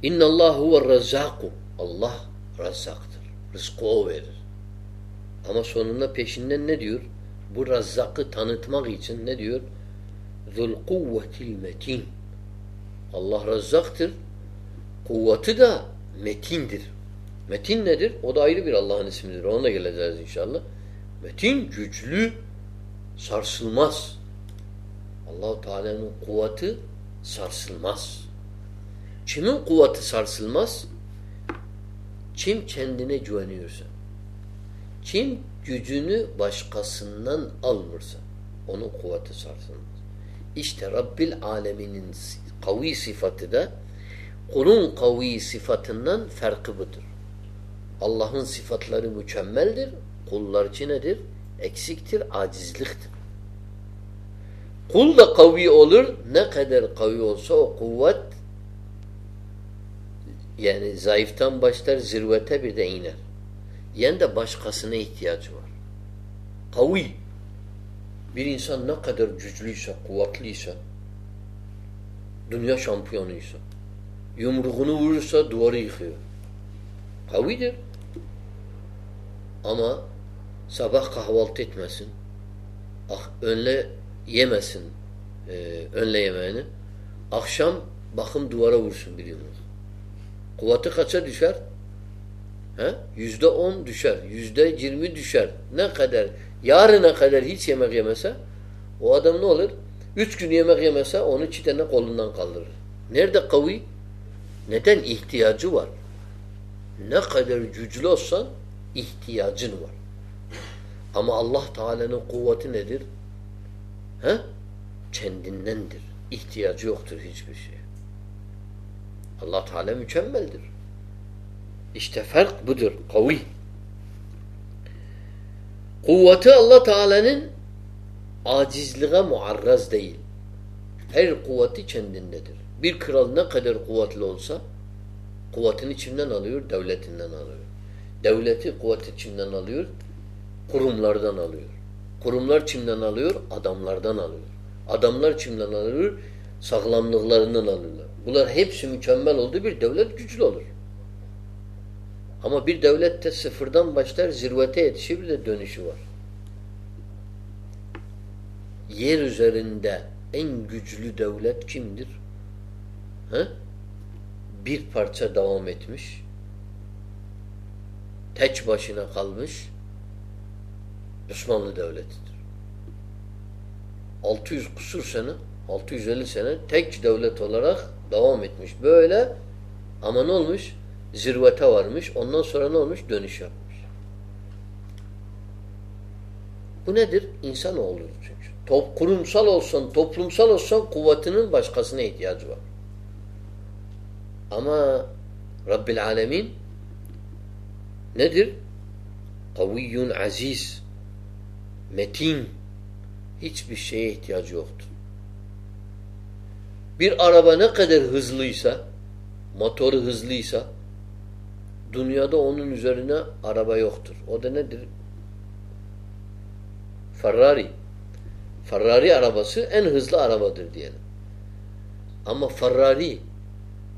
İnna Allah huve razzaku. Allah razzaktır. Rızkı o verir. Ama sonunda peşinden ne diyor? Bu razzakı tanıtmak için ne diyor? Zul kuvvetil metin. Allah razzaktır. Kuvveti de metindir. Metin nedir? O da ayrı bir Allah'ın ismidir. Ona geleceğiz inşallah. Metin güçlü, sarsılmaz. Allahu Teala'nın kuvveti sarsılmaz. Kimin kuvveti sarsılmaz? Kim kendine güveniyorsa. Kim gücünü başkasından almırsa onun kuvveti sarsılmaz. İşte Rabbil Aleminin kavi sıfatı da kulun kavi sıfatından farkı budur. Allah'ın sıfatları mükemmeldir. Kullarcı nedir? Eksiktir, acizliktir. Kul da kavi olur. Ne kadar kavi olsa o kuvvet yani zayıftan başlar zirvete bir de iner. Yani de başkasına ihtiyacı var. Kavi. Bir insan ne kadar güçlüyse, kuvvetliyse, dünya şampiyonuysa, yumruğunu vurursa duvarı yıkıyor. Kavidir. Ama sabah kahvaltı etmesin, ah, önle yemesin e, önle yemeğini, akşam bakım duvara vursun bir yumruk. Kuvveti kaça düşer? He? Yüzde on düşer. Yüzde yirmi düşer. Ne kadar? Yarına kadar hiç yemek yemese o adam ne olur? Üç gün yemek yemese onu çitene kolundan kaldırır. Nerede kavi? Neden? ihtiyacı var. Ne kadar güçlü olsan ihtiyacın var. Ama Allah Teala'nın kuvveti nedir? He? Kendindendir. İhtiyacı yoktur hiçbir şeye. Allah Teala mükemmeldir. İşte fark budur. Kavi. Kuvveti Allah Teala'nın acizliğe muarraz değil. Her kuvveti kendindedir. Bir kral ne kadar kuvvetli olsa kuvvetini içinden alıyor? Devletinden alıyor. Devleti kuvveti içinden alıyor? Kurumlardan alıyor. Kurumlar kimden alıyor? Adamlardan alıyor. Adamlar kimden alıyor? Sağlamlıklarından alıyorlar. Bunlar hepsi mükemmel oldu bir devlet güçlü olur. Ama bir devlette sıfırdan başlar zirvete yetişir bir de dönüşü var. Yer üzerinde en güçlü devlet kimdir? He? Bir parça devam etmiş. Tek başına kalmış. Osmanlı devletidir. 600 kusur sene, 650 sene tek devlet olarak devam etmiş. Böyle ama ne olmuş? Zirvete varmış. Ondan sonra ne olmuş? Dönüş yapmış. Bu nedir? İnsanoğlu çünkü. Top, kurumsal olsan, toplumsal olsan kuvvetinin başkasına ihtiyacı var. Ama Rabbil Alemin nedir? Kaviyyun aziz metin hiçbir şeye ihtiyacı yoktur. Bir araba ne kadar hızlıysa motoru hızlıysa dünyada onun üzerine araba yoktur. O da nedir? Ferrari. Ferrari arabası en hızlı arabadır diyelim. Ama Ferrari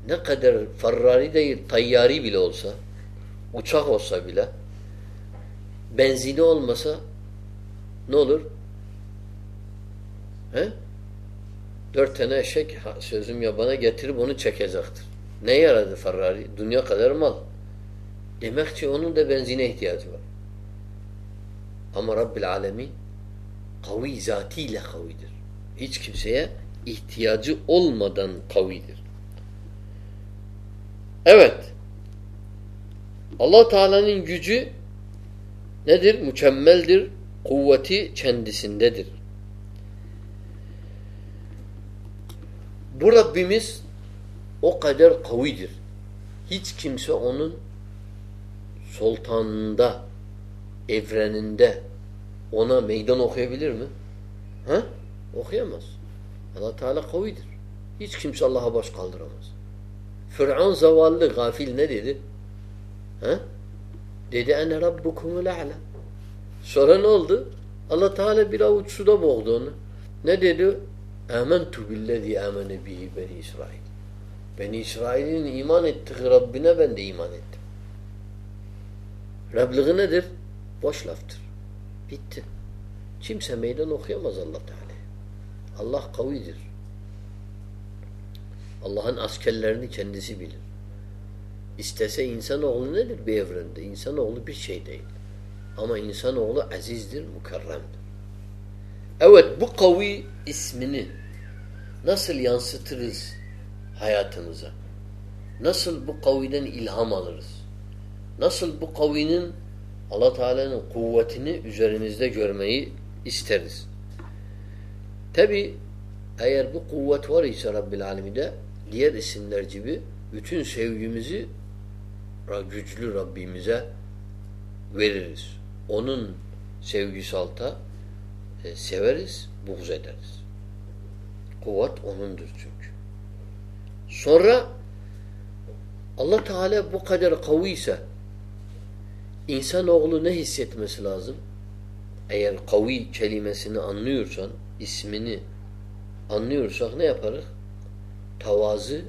ne kadar Ferrari değil tayyari bile olsa uçak olsa bile benzini olmasa ne olur? He? Dört tane eşek sözüm ya bana getirip onu çekecektir. Ne yaradı Ferrari? Dünya kadar mal. Demek ki onun da benzine ihtiyacı var. Ama Rabbil Alemin kavi zatiyle kavidir. Hiç kimseye ihtiyacı olmadan kavidir. Evet. Allah Teala'nın gücü nedir? Mükemmeldir. Kuvveti kendisindedir. Bu Rabbimiz o kadar kavidir. Hiç kimse onun sultanında, evreninde ona meydan okuyabilir mi? Ha? Okuyamaz. Allah Teala kavidir. Hiç kimse Allah'a baş kaldıramaz. Fır'an zavallı, gafil ne dedi? Ha? Dedi ene rabbukumul a'la. Sonra ne oldu? Allah Teala bir avuç suda boğdu onu. Ne dedi? Âmentu billezî âmene bihi beni İsrail. Beni İsrail'in iman ettiği Rabbine ben de iman ettim. Rabliği nedir? Boş laftır. Bitti. Kimse meydan okuyamaz Allah Teala. Allah kavidir. Allah'ın askerlerini kendisi bilir. İstese insanoğlu nedir bir evrende? İnsanoğlu bir şey değil. Ama insanoğlu azizdir, mükerremdir. Evet bu kavi ismini nasıl yansıtırız hayatımıza? Nasıl bu kaviden ilham alırız? Nasıl bu kavinin Allah Teala'nın kuvvetini üzerimizde görmeyi isteriz? Tabi eğer bu kuvvet var ise Rabbil Alemide diğer isimler gibi bütün sevgimizi güçlü Rabbimize veririz. Onun sevgisi alta e, severiz, buğz ederiz. Kuvvet O'nundur çünkü. Sonra Allah Teala bu kadar kaviyse insanoğlu ne hissetmesi lazım? Eğer kavi kelimesini anlıyorsan, ismini anlıyorsak ne yaparız? Tavazı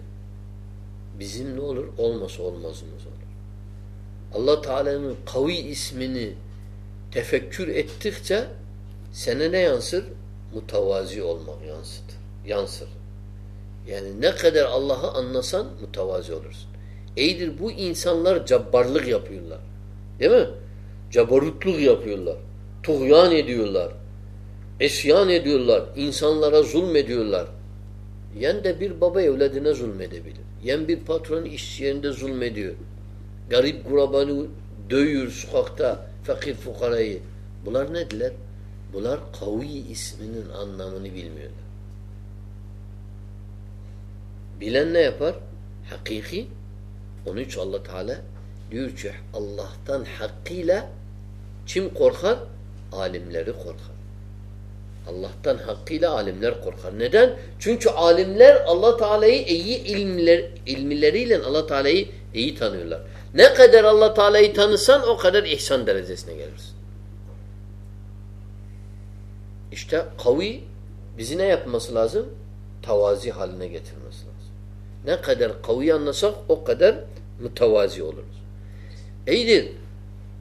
bizim ne olur? Olmasa olmazımız olur. Allah Teala'nın kavi ismini tefekkür ettikçe sana ne yansır? Mutavazi olmak yansıtır. Yansır. Yani ne kadar Allah'ı anlasan mutavazi olursun. Eydir bu insanlar cabbarlık yapıyorlar. Değil mi? Cabarutluk yapıyorlar. Tuğyan ediyorlar. Esyan ediyorlar. insanlara zulmediyorlar. Yen de bir baba evladına zulmedebilir. Yen bir patron işçilerinde zulmediyor. Garip kurabanı dövüyor sokakta fakir fukarayı. Bunlar nediler? Bunlar kavi isminin anlamını bilmiyorlar. Bilen ne yapar? Hakiki. Onun için Allah Teala diyor ki Allah'tan hakkıyla kim korkar? Alimleri korkar. Allah'tan hakkıyla alimler korkar. Neden? Çünkü alimler Allah Teala'yı iyi ilmiler, ilmileriyle Allah Teala'yı iyi tanıyorlar. Ne kadar Allah Teala'yı tanısan o kadar ihsan derecesine gelirsin. İşte kavi bizi ne yapması lazım? Tavazi haline getirmesi lazım. Ne kadar kavi anlasak o kadar mütevazi oluruz. İyidir.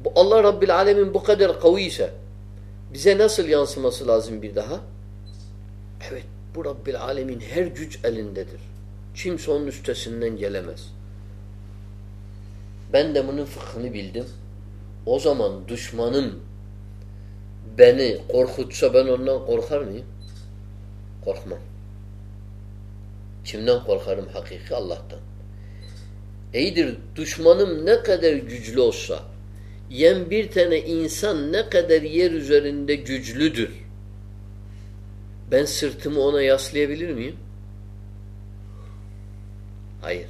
Bu Allah Rabbil Alemin bu kadar kavi ise bize nasıl yansıması lazım bir daha? Evet bu Rabbil Alemin her güç elindedir. Kimse onun üstesinden gelemez. Ben de bunun fıkhını bildim. O zaman düşmanım beni korkutsa ben ondan korkar mıyım? Korkmam. Kimden korkarım hakiki? Allah'tan. İyidir düşmanım ne kadar güçlü olsa yen bir tane insan ne kadar yer üzerinde güçlüdür. Ben sırtımı ona yaslayabilir miyim? Hayır.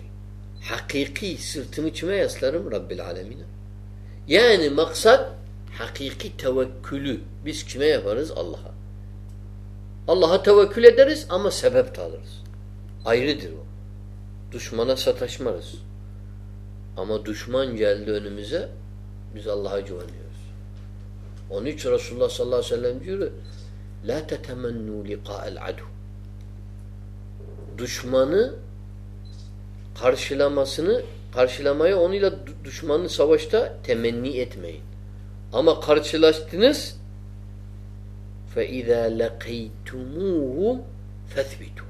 Hakiki sırtımı kime yaslarım? Rabbil alemine. Yani maksat hakiki tevekkülü biz kime yaparız? Allah'a. Allah'a tevekkül ederiz ama sebep alırız. Ayrıdır o. Düşmana sataşmarız. Ama düşman geldi önümüze biz Allah'a güveniyoruz. Onun için Resulullah sallallahu aleyhi ve sellem diyor La tetemennu liqa'el adu Düşmanı karşılamasını karşılamaya onunla düşmanı savaşta temenni etmeyin. Ama karşılaştınız فَاِذَا لَقَيْتُمُوهُمْ فَثْبِتُوا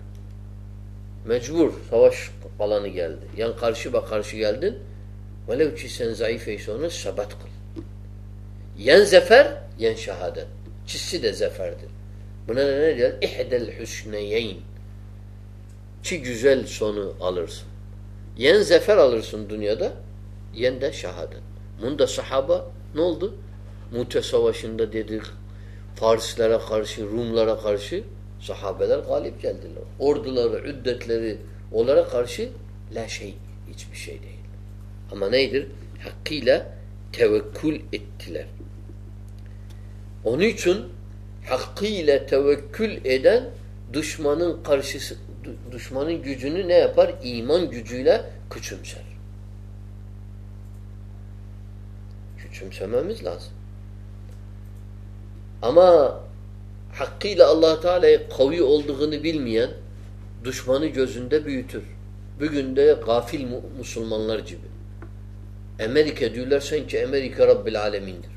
Mecbur. Savaş alanı geldi. Yan karşı bak karşı geldin. Velev ki sen zayıf ise onu sabat kıl. Yen zefer, yen şehadet. İkisi de zeferdir. Buna ne diyor? İhdel husneyeyn. Ki güzel sonu alırsın. Yen zefer alırsın dünyada, yen de şehadet. Bunda sahaba ne oldu? Mute Savaşı'nda dedik, Farislere karşı, Rumlara karşı sahabeler galip geldiler. Orduları, üddetleri onlara karşı la şey, hiçbir şey değil. Ama neydir? Hakkıyla tevekkül ettiler. Onun için hakkıyla tevekkül eden düşmanın karşısı düşmanın gücünü ne yapar? İman gücüyle küçümser. Küçümsememiz lazım. Ama hakkıyla allah Teala'yı kavi olduğunu bilmeyen düşmanı gözünde büyütür. Bugün de gafil Müslümanlar gibi. Amerika diyorlar sanki Amerika Rabbil Alemin'dir.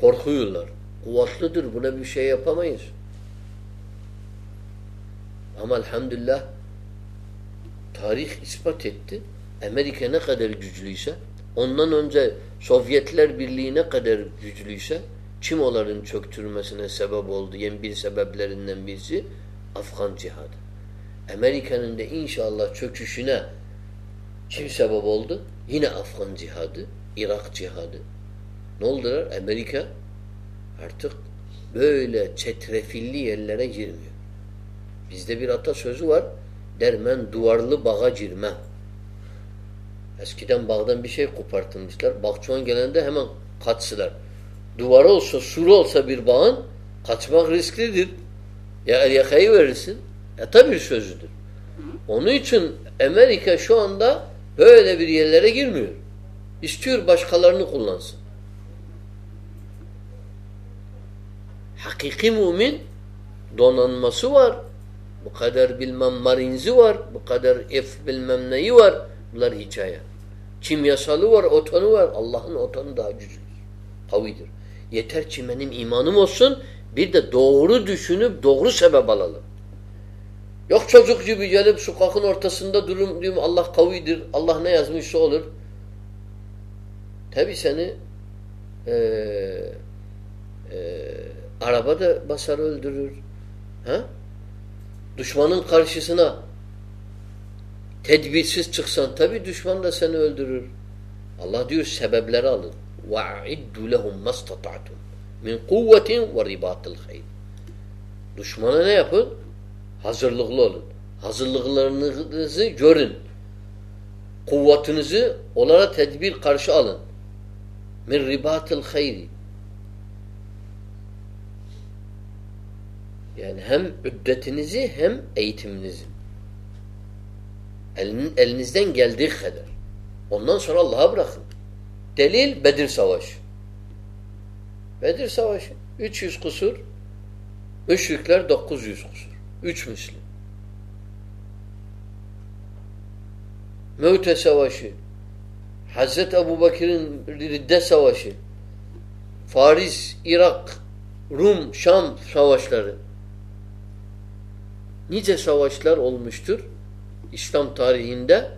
Korkuyorlar. Kuvvetlidir. Buna bir şey yapamayız. Ama elhamdülillah tarih ispat etti. Amerika ne kadar güçlüyse ondan önce Sovyetler Birliği ne kadar güçlüyse kim onların çöktürmesine sebep oldu? Yani bir sebeplerinden birisi Afgan cihadı. Amerika'nın da inşallah çöküşüne kim sebep oldu? Yine Afgan cihadı, Irak cihadı. Ne oldular? Amerika artık böyle çetrefilli yerlere girmiyor. Bizde bir atasözü var. Dermen duvarlı bağa girmem. Eskiden bağdan bir şey kopartılmışlar. Bakçuvan gelende hemen kaçsılar. Duvarı olsa, suru olsa bir bağın kaçmak risklidir. Ya yakayı verirsin. Ya tabi sözüdür. Onun için Amerika şu anda böyle bir yerlere girmiyor. İstiyor başkalarını kullansın. Hakiki mümin donanması var. Bu kadar bilmem marinzi var. Bu kadar F bilmem neyi var. Bunlar hikaye. Kimyasalı var, otonu var. Allah'ın otonu daha güçlüdür. Kavidir. Yeter ki benim imanım olsun. Bir de doğru düşünüp doğru sebep alalım. Yok çocuk gibi gelip sokakın ortasında durum diyorum Allah kavidir. Allah ne yazmışsa olur. Tabi seni e, e, araba da basar öldürür. Ha? Düşmanın karşısına tedbirsiz çıksan tabi düşman da seni öldürür. Allah diyor sebepleri alın. وَاَعِدُّ لَهُمْ مَسْتَطَعْتُمْ min kuvvetin ve ribatil hayr. Düşmana ne yapın? Hazırlıklı olun. Hazırlıklarınızı görün. Kuvvetinizi onlara tedbir karşı alın. Min ribatil hayri. Yani hem üddetinizi hem eğitiminizi. Elin, elinizden geldiği kadar. Ondan sonra Allah'a bırakın. Delil Bedir Savaşı. Bedir Savaşı. 300 kusur. Müşrikler 900 kusur. 3 Müslüm. Mevte Savaşı. Hazreti Ebu Bakır'ın Ridde Savaşı. Faris, Irak, Rum, Şam savaşları. Nice savaşlar olmuştur İslam tarihinde.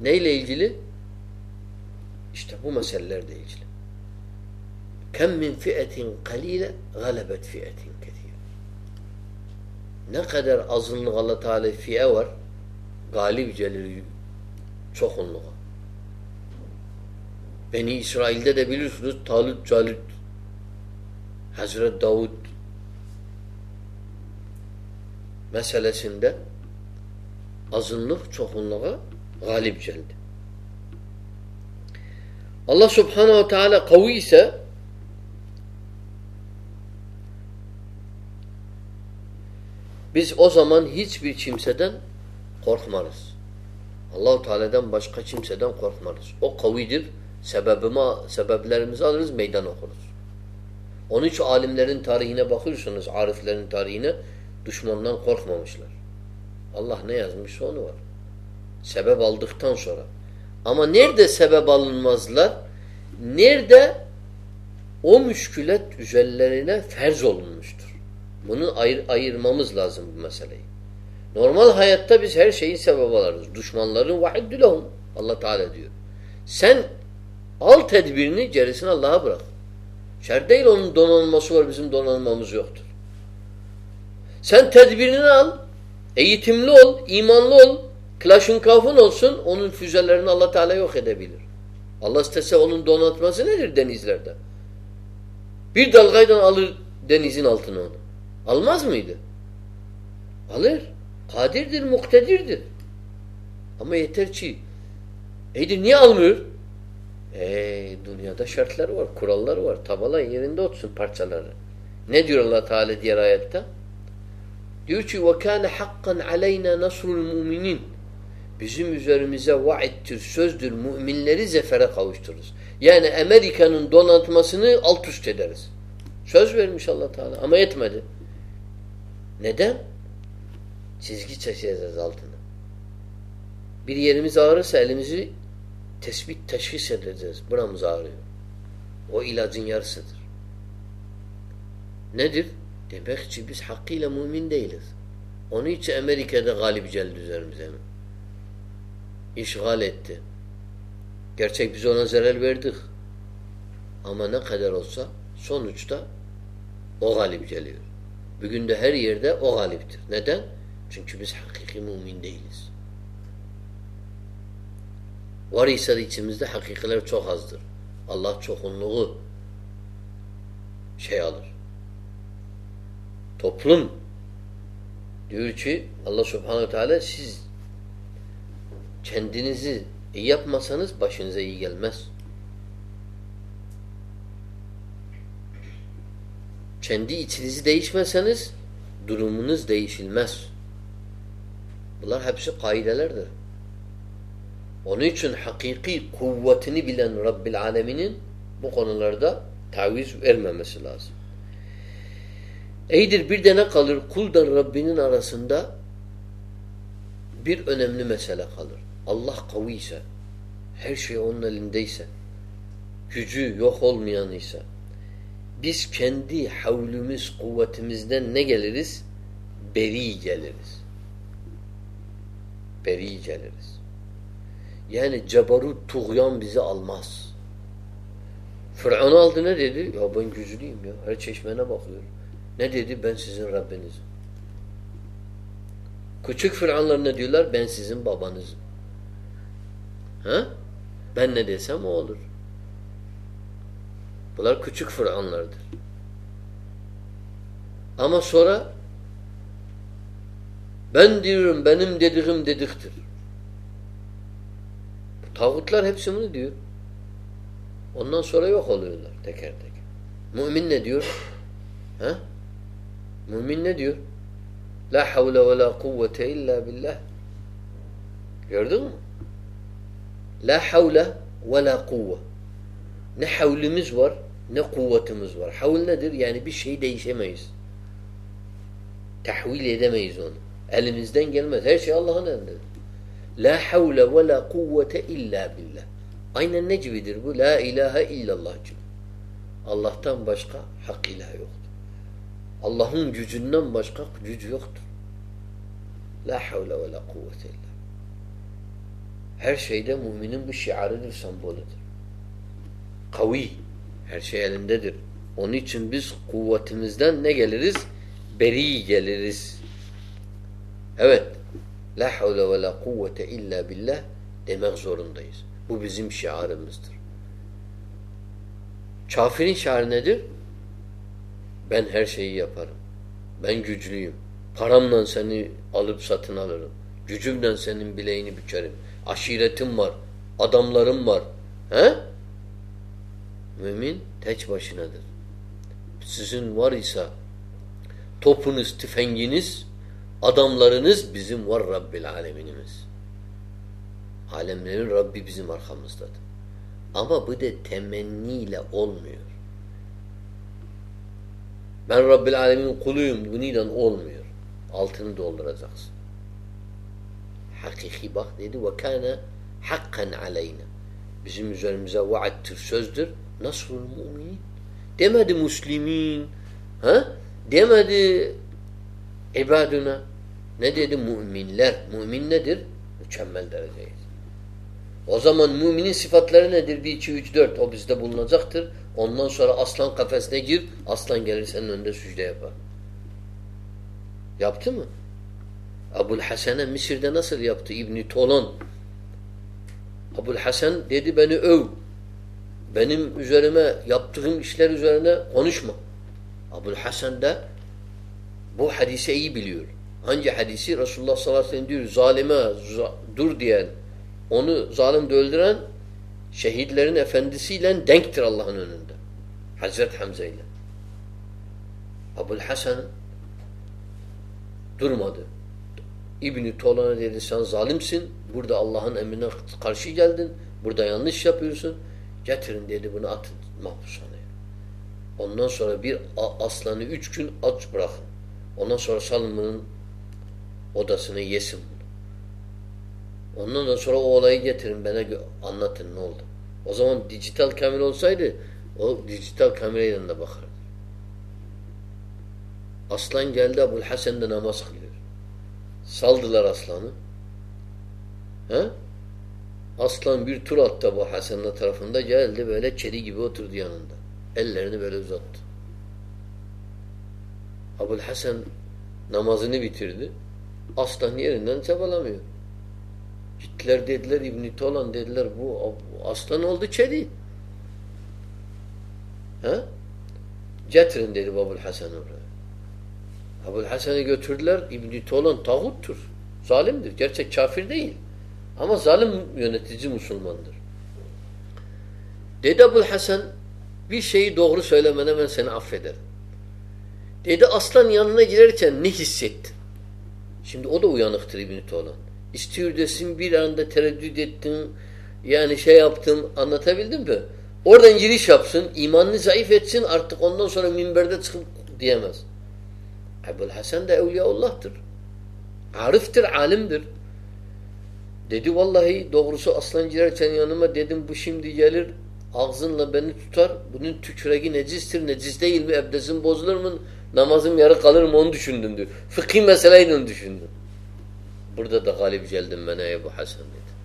Neyle ilgili? İşte bu meselelerle ilgili. Kem min fi'etin kalile galebet fi'etin kethir. Ne kadar azınlık Allah Teala fiye var galip gelir çokunluğa. Beni İsrail'de de bilirsiniz Talut Calut Hazret Davud meselesinde azınlık çokunluğa galip geldi. Allah Subhanahu Teala kavi ise biz o zaman hiçbir kimseden korkmarız. Allahu Teala'dan başka kimseden korkmarız. O kavidir. Sebebime, sebeplerimizi alırız, meydan okuruz. Onun için alimlerin tarihine bakıyorsunuz, ariflerin tarihine düşmandan korkmamışlar. Allah ne yazmışsa onu var. Sebep aldıktan sonra. Ama nerede sebep alınmazlar? Nerede o müşkület üzerlerine ferz olunmuştur. Bunu ayır, ayırmamız lazım bu meseleyi. Normal hayatta biz her şeyin sebebi alırız. Düşmanların vahiddü lehum. Allah Teala diyor. Sen al tedbirini gerisini Allah'a bırak. Şer değil onun donanması var bizim donanmamız yoktur. Sen tedbirini al. Eğitimli ol, imanlı ol. Klaşın kafın olsun. Onun füzelerini Allah Teala yok edebilir. Allah istese onun donatması nedir denizlerde? Bir dalgaydan alır denizin altına onu. Almaz mıydı? Alır. Kadirdir, muktedirdir. Ama yeter ki eydir niye almıyor? Eee dünyada şartlar var, kurallar var. Tabala yerinde otsun parçaları. Ne diyor Allah Teala diğer ayette? Diyor ki وَكَانَ حَقًّا عَلَيْنَا نَصْرُ الْمُؤْمِنِينَ Bizim üzerimize vaittir, sözdür, müminleri zefere kavuştururuz. Yani Amerika'nın donatmasını alt üst ederiz. Söz vermiş allah Teala ama yetmedi. Neden? Çizgi çekeceğiz altına. Bir yerimiz ağrırsa elimizi tespit, teşhis edeceğiz. Buramız ağrıyor. O ilacın yarısıdır. Nedir? Demek ki biz hakkıyla mümin değiliz. Onun için Amerika'da galip geldi üzerimize mi? İşgal etti. Gerçek biz ona zarar verdik. Ama ne kadar olsa sonuçta o galip geliyor. Bugün de her yerde o galiptir. Neden? Çünkü biz hakiki mümin değiliz. Var ise içimizde hakikiler çok azdır. Allah çokunluğu şey alır. Toplum diyor ki Allah subhanahu teala siz kendinizi iyi yapmasanız başınıza iyi gelmez. Kendi içinizi değişmeseniz durumunuz değişilmez. Bunlar hepsi kaidelerdir. Onun için hakiki kuvvetini bilen Rabbil Alemin'in bu konularda taviz vermemesi lazım. İyidir bir de ne kalır? Kuldan Rabbinin arasında bir önemli mesele kalır. Allah kavi ise, her şey onun elindeyse, gücü yok olmayan ise, biz kendi havlümüz, kuvvetimizden ne geliriz? Beri geliriz. Beri geliriz. Yani cebarut, tuğyan bizi almaz. Firavun aldı ne dedi? Ya ben güçlüyüm ya. Her çeşmene bakıyorum. Ne dedi? Ben sizin Rabbinizim. Küçük Firavunlar ne diyorlar? Ben sizin babanızım. Ha? Ben ne desem o olur. Bunlar küçük Firavunlardır. Ama sonra ben diyorum benim dediğim dediktir. Tağutlar hepsi bunu diyor. Ondan sonra yok oluyorlar teker teker. Mümin ne diyor? Ha? Mümin ne diyor? La havle ve la kuvvete illa billah. Gördün mü? La havle ve la kuvve. Ne havlimiz var ne kuvvetimiz var. Havl nedir? Yani bir şeyi değişemeyiz. Tahvil edemeyiz onu. Elimizden gelmez. Her şey Allah'ın elindedir. La havle ve la kuvvete illa billah. Aynen ne gibidir bu? La ilahe illallah gibi. Allah'tan başka hak ilah yoktur. Allah'ın gücünden başka gücü yoktur. La havle ve la kuvvete illa. Her şeyde müminin bir şiarıdır, sembolüdür. Kavi. Her şey elindedir. Onun için biz kuvvetimizden ne geliriz? Beri geliriz. Evet. La havle ve la kuvvete illa billah demek zorundayız. Bu bizim şiarımızdır. Kafirin şiarı nedir? Ben her şeyi yaparım. Ben güçlüyüm. Paramla seni alıp satın alırım. Gücümle senin bileğini bükerim. Aşiretim var. Adamlarım var. He? Mümin tek başınadır. Sizin var ise topunuz, tüfenginiz, adamlarınız bizim var Rabbil Aleminimiz. Alemlerin Rabbi bizim arkamızdadır. Ama bu da temenniyle olmuyor. Ben Rabbil Alemin kuluyum. Bununla olmuyor. Altını dolduracaksın. Hakiki bak dedi ve kâne hakkan aleyna. Bizim üzerimize vaattir, sözdür. Nasrul müminin. Demedi Müslümin. Ha? Demedi ibaduna. Ne dedi? Müminler. Mümin nedir? Mükemmel dereceyiz. O zaman müminin sıfatları nedir? 1, 2, 3, 4. O bizde bulunacaktır. Ondan sonra aslan kafesine gir. Aslan gelir senin önünde sücde yapar. Yaptı mı? Abul Hasan'e Mısır'da nasıl yaptı? İbni Tolon. Abul Hasan dedi beni öv. Benim üzerime yaptığım işler üzerine konuşma. Abul Hasan da bu hadise iyi biliyor. Hangi hadisi? Resulullah sallallahu aleyhi ve sellem diyor zalime dur diyen onu zalim öldüren şehitlerin efendisiyle denktir Allah'ın önünde. Hazret Hamza ile. Abul Hasan durmadı. İbni Tolan'a dedi sen zalimsin. Burada Allah'ın emrine karşı geldin. Burada yanlış yapıyorsun. Getirin dedi bunu atın mahpushaneye. Ondan sonra bir aslanı üç gün aç bırakın. Ondan sonra salın odasına yesin bunu. Ondan sonra o olayı getirin bana anlatın ne oldu. O zaman dijital kamera olsaydı o dijital kamerayla da bakardı. Aslan geldi Abul Hasan da namaz kılıyor. Saldılar aslanı. He? Aslan bir tur attı bu Hasan'ın tarafında geldi böyle çeri gibi oturdu yanında. Ellerini böyle uzattı. Abul Hasan namazını bitirdi. Aslan yerinden çabalamıyor. Gittiler dediler İbn-i Tolan dediler bu aslan oldu çedi. Ha? Getirin dedi Babul Hasan oraya. Abul Hasan'ı götürdüler. İbn-i Tolan tağuttur. Zalimdir. Gerçek kafir değil. Ama zalim yönetici Müslümandır. Dedi Abul Hasan bir şeyi doğru söylemene ben seni affederim. Dedi aslan yanına girerken ne hissettin? Şimdi o da uyanıktır İbn-i Tolan. İstiyor desin bir anda tereddüt ettin, yani şey yaptın, anlatabildim mi? Oradan giriş yapsın, imanını zayıf etsin artık ondan sonra minberde çıkıp diyemez. Ebul Hasan da Evliyaullah'tır. Ariftir, alimdir. Dedi vallahi doğrusu aslan girerken yanıma dedim bu şimdi gelir ağzınla beni tutar. Bunun tüküregi necistir. Necis değil mi? Ebdesim bozulur mu? Namazım yarı kalır mı? Onu düşündüm diyor. Fıkhi meseleyi onu düşündüm. Burada da galip geldim bana Ebu Hasan dedi.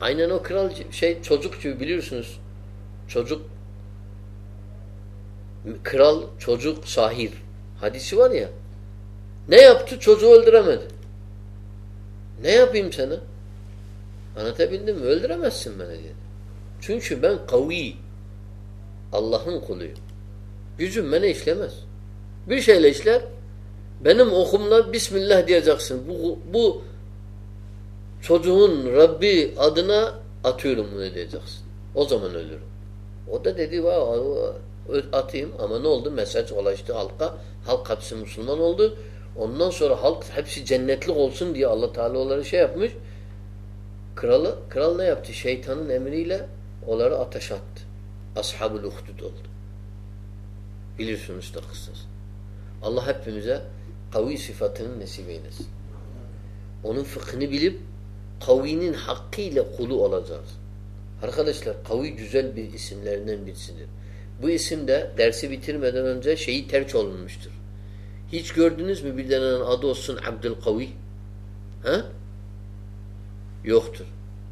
Aynen o kral şey çocuk gibi biliyorsunuz. Çocuk kral çocuk sahir. Hadisi var ya. Ne yaptı? Çocuğu öldüremedi. Ne yapayım sana? Anlatabildim mi? Öldüremezsin beni dedi. Çünkü ben kavi. Allah'ın kuluyum. Gücüm bana işlemez. Bir şeyle işler. Benim okumla Bismillah diyeceksin. Bu, bu çocuğun Rabbi adına atıyorum bunu diyeceksin. O zaman ölürüm. O da dedi atayım ama ne oldu? Mesaj ulaştı halka. Halk hepsi Müslüman oldu. Ondan sonra halk hepsi cennetlik olsun diye Allah Teala onları şey yapmış. Kralı, kral ne yaptı? Şeytanın emriyle onları ateş attı. Ashab-ül uhdud oldu. Bilirsiniz da kıssası. Allah hepimize kavi sıfatını nasip eylesin. Onun fıkhını bilip kavinin hakkıyla kulu olacağız. Arkadaşlar kavi güzel bir isimlerinden birisidir. Bu isim de dersi bitirmeden önce şeyi terk olunmuştur. Hiç gördünüz mü bir denenin adı olsun Abdülkavi? Ha? Yoktur.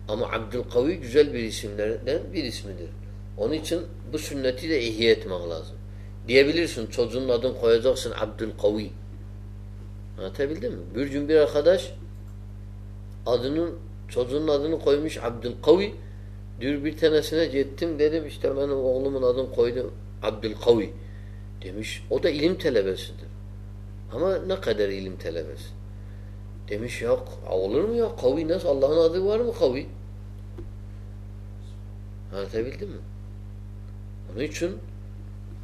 Ama Abdülkavi güzel bir isimlerden bir ismidir. Onun için bu sünneti de ihya etmek lazım. Diyebilirsin çocuğun adını koyacaksın Abdülkavi. Anlatabildim mi? Bir gün bir arkadaş adının çocuğun adını koymuş Abdülkavi. Diyor bir tanesine gittim dedim işte benim oğlumun adını koydum Abdülkavi. Demiş o da ilim talebesidir. Ama ne kadar ilim talebesi. Demiş ya olur mu ya kavi nasıl Allah'ın adı var mı kavi? Anlatabildim mi? Onun için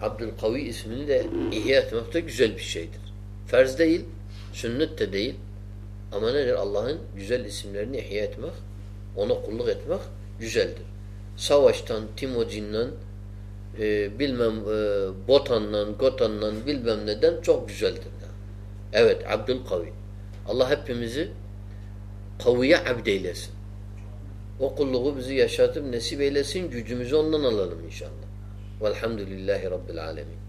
Abdülkavi ismini de ihya etmek de güzel bir şeydir. Ferz değil, sünnet de değil. Ama nedir? Allah'ın güzel isimlerini ihya etmek, ona kulluk etmek güzeldir. Savaştan, Timocin'den, e, bilmem e, Botan'dan, Gotan'dan, bilmem neden çok güzeldir. Evet, Abdülkavi. Allah hepimizi kaviye abd eylesin. O kulluğu bizi yaşatıp nesip eylesin, gücümüzü ondan alalım inşallah. Velhamdülillahi Rabbil alemin.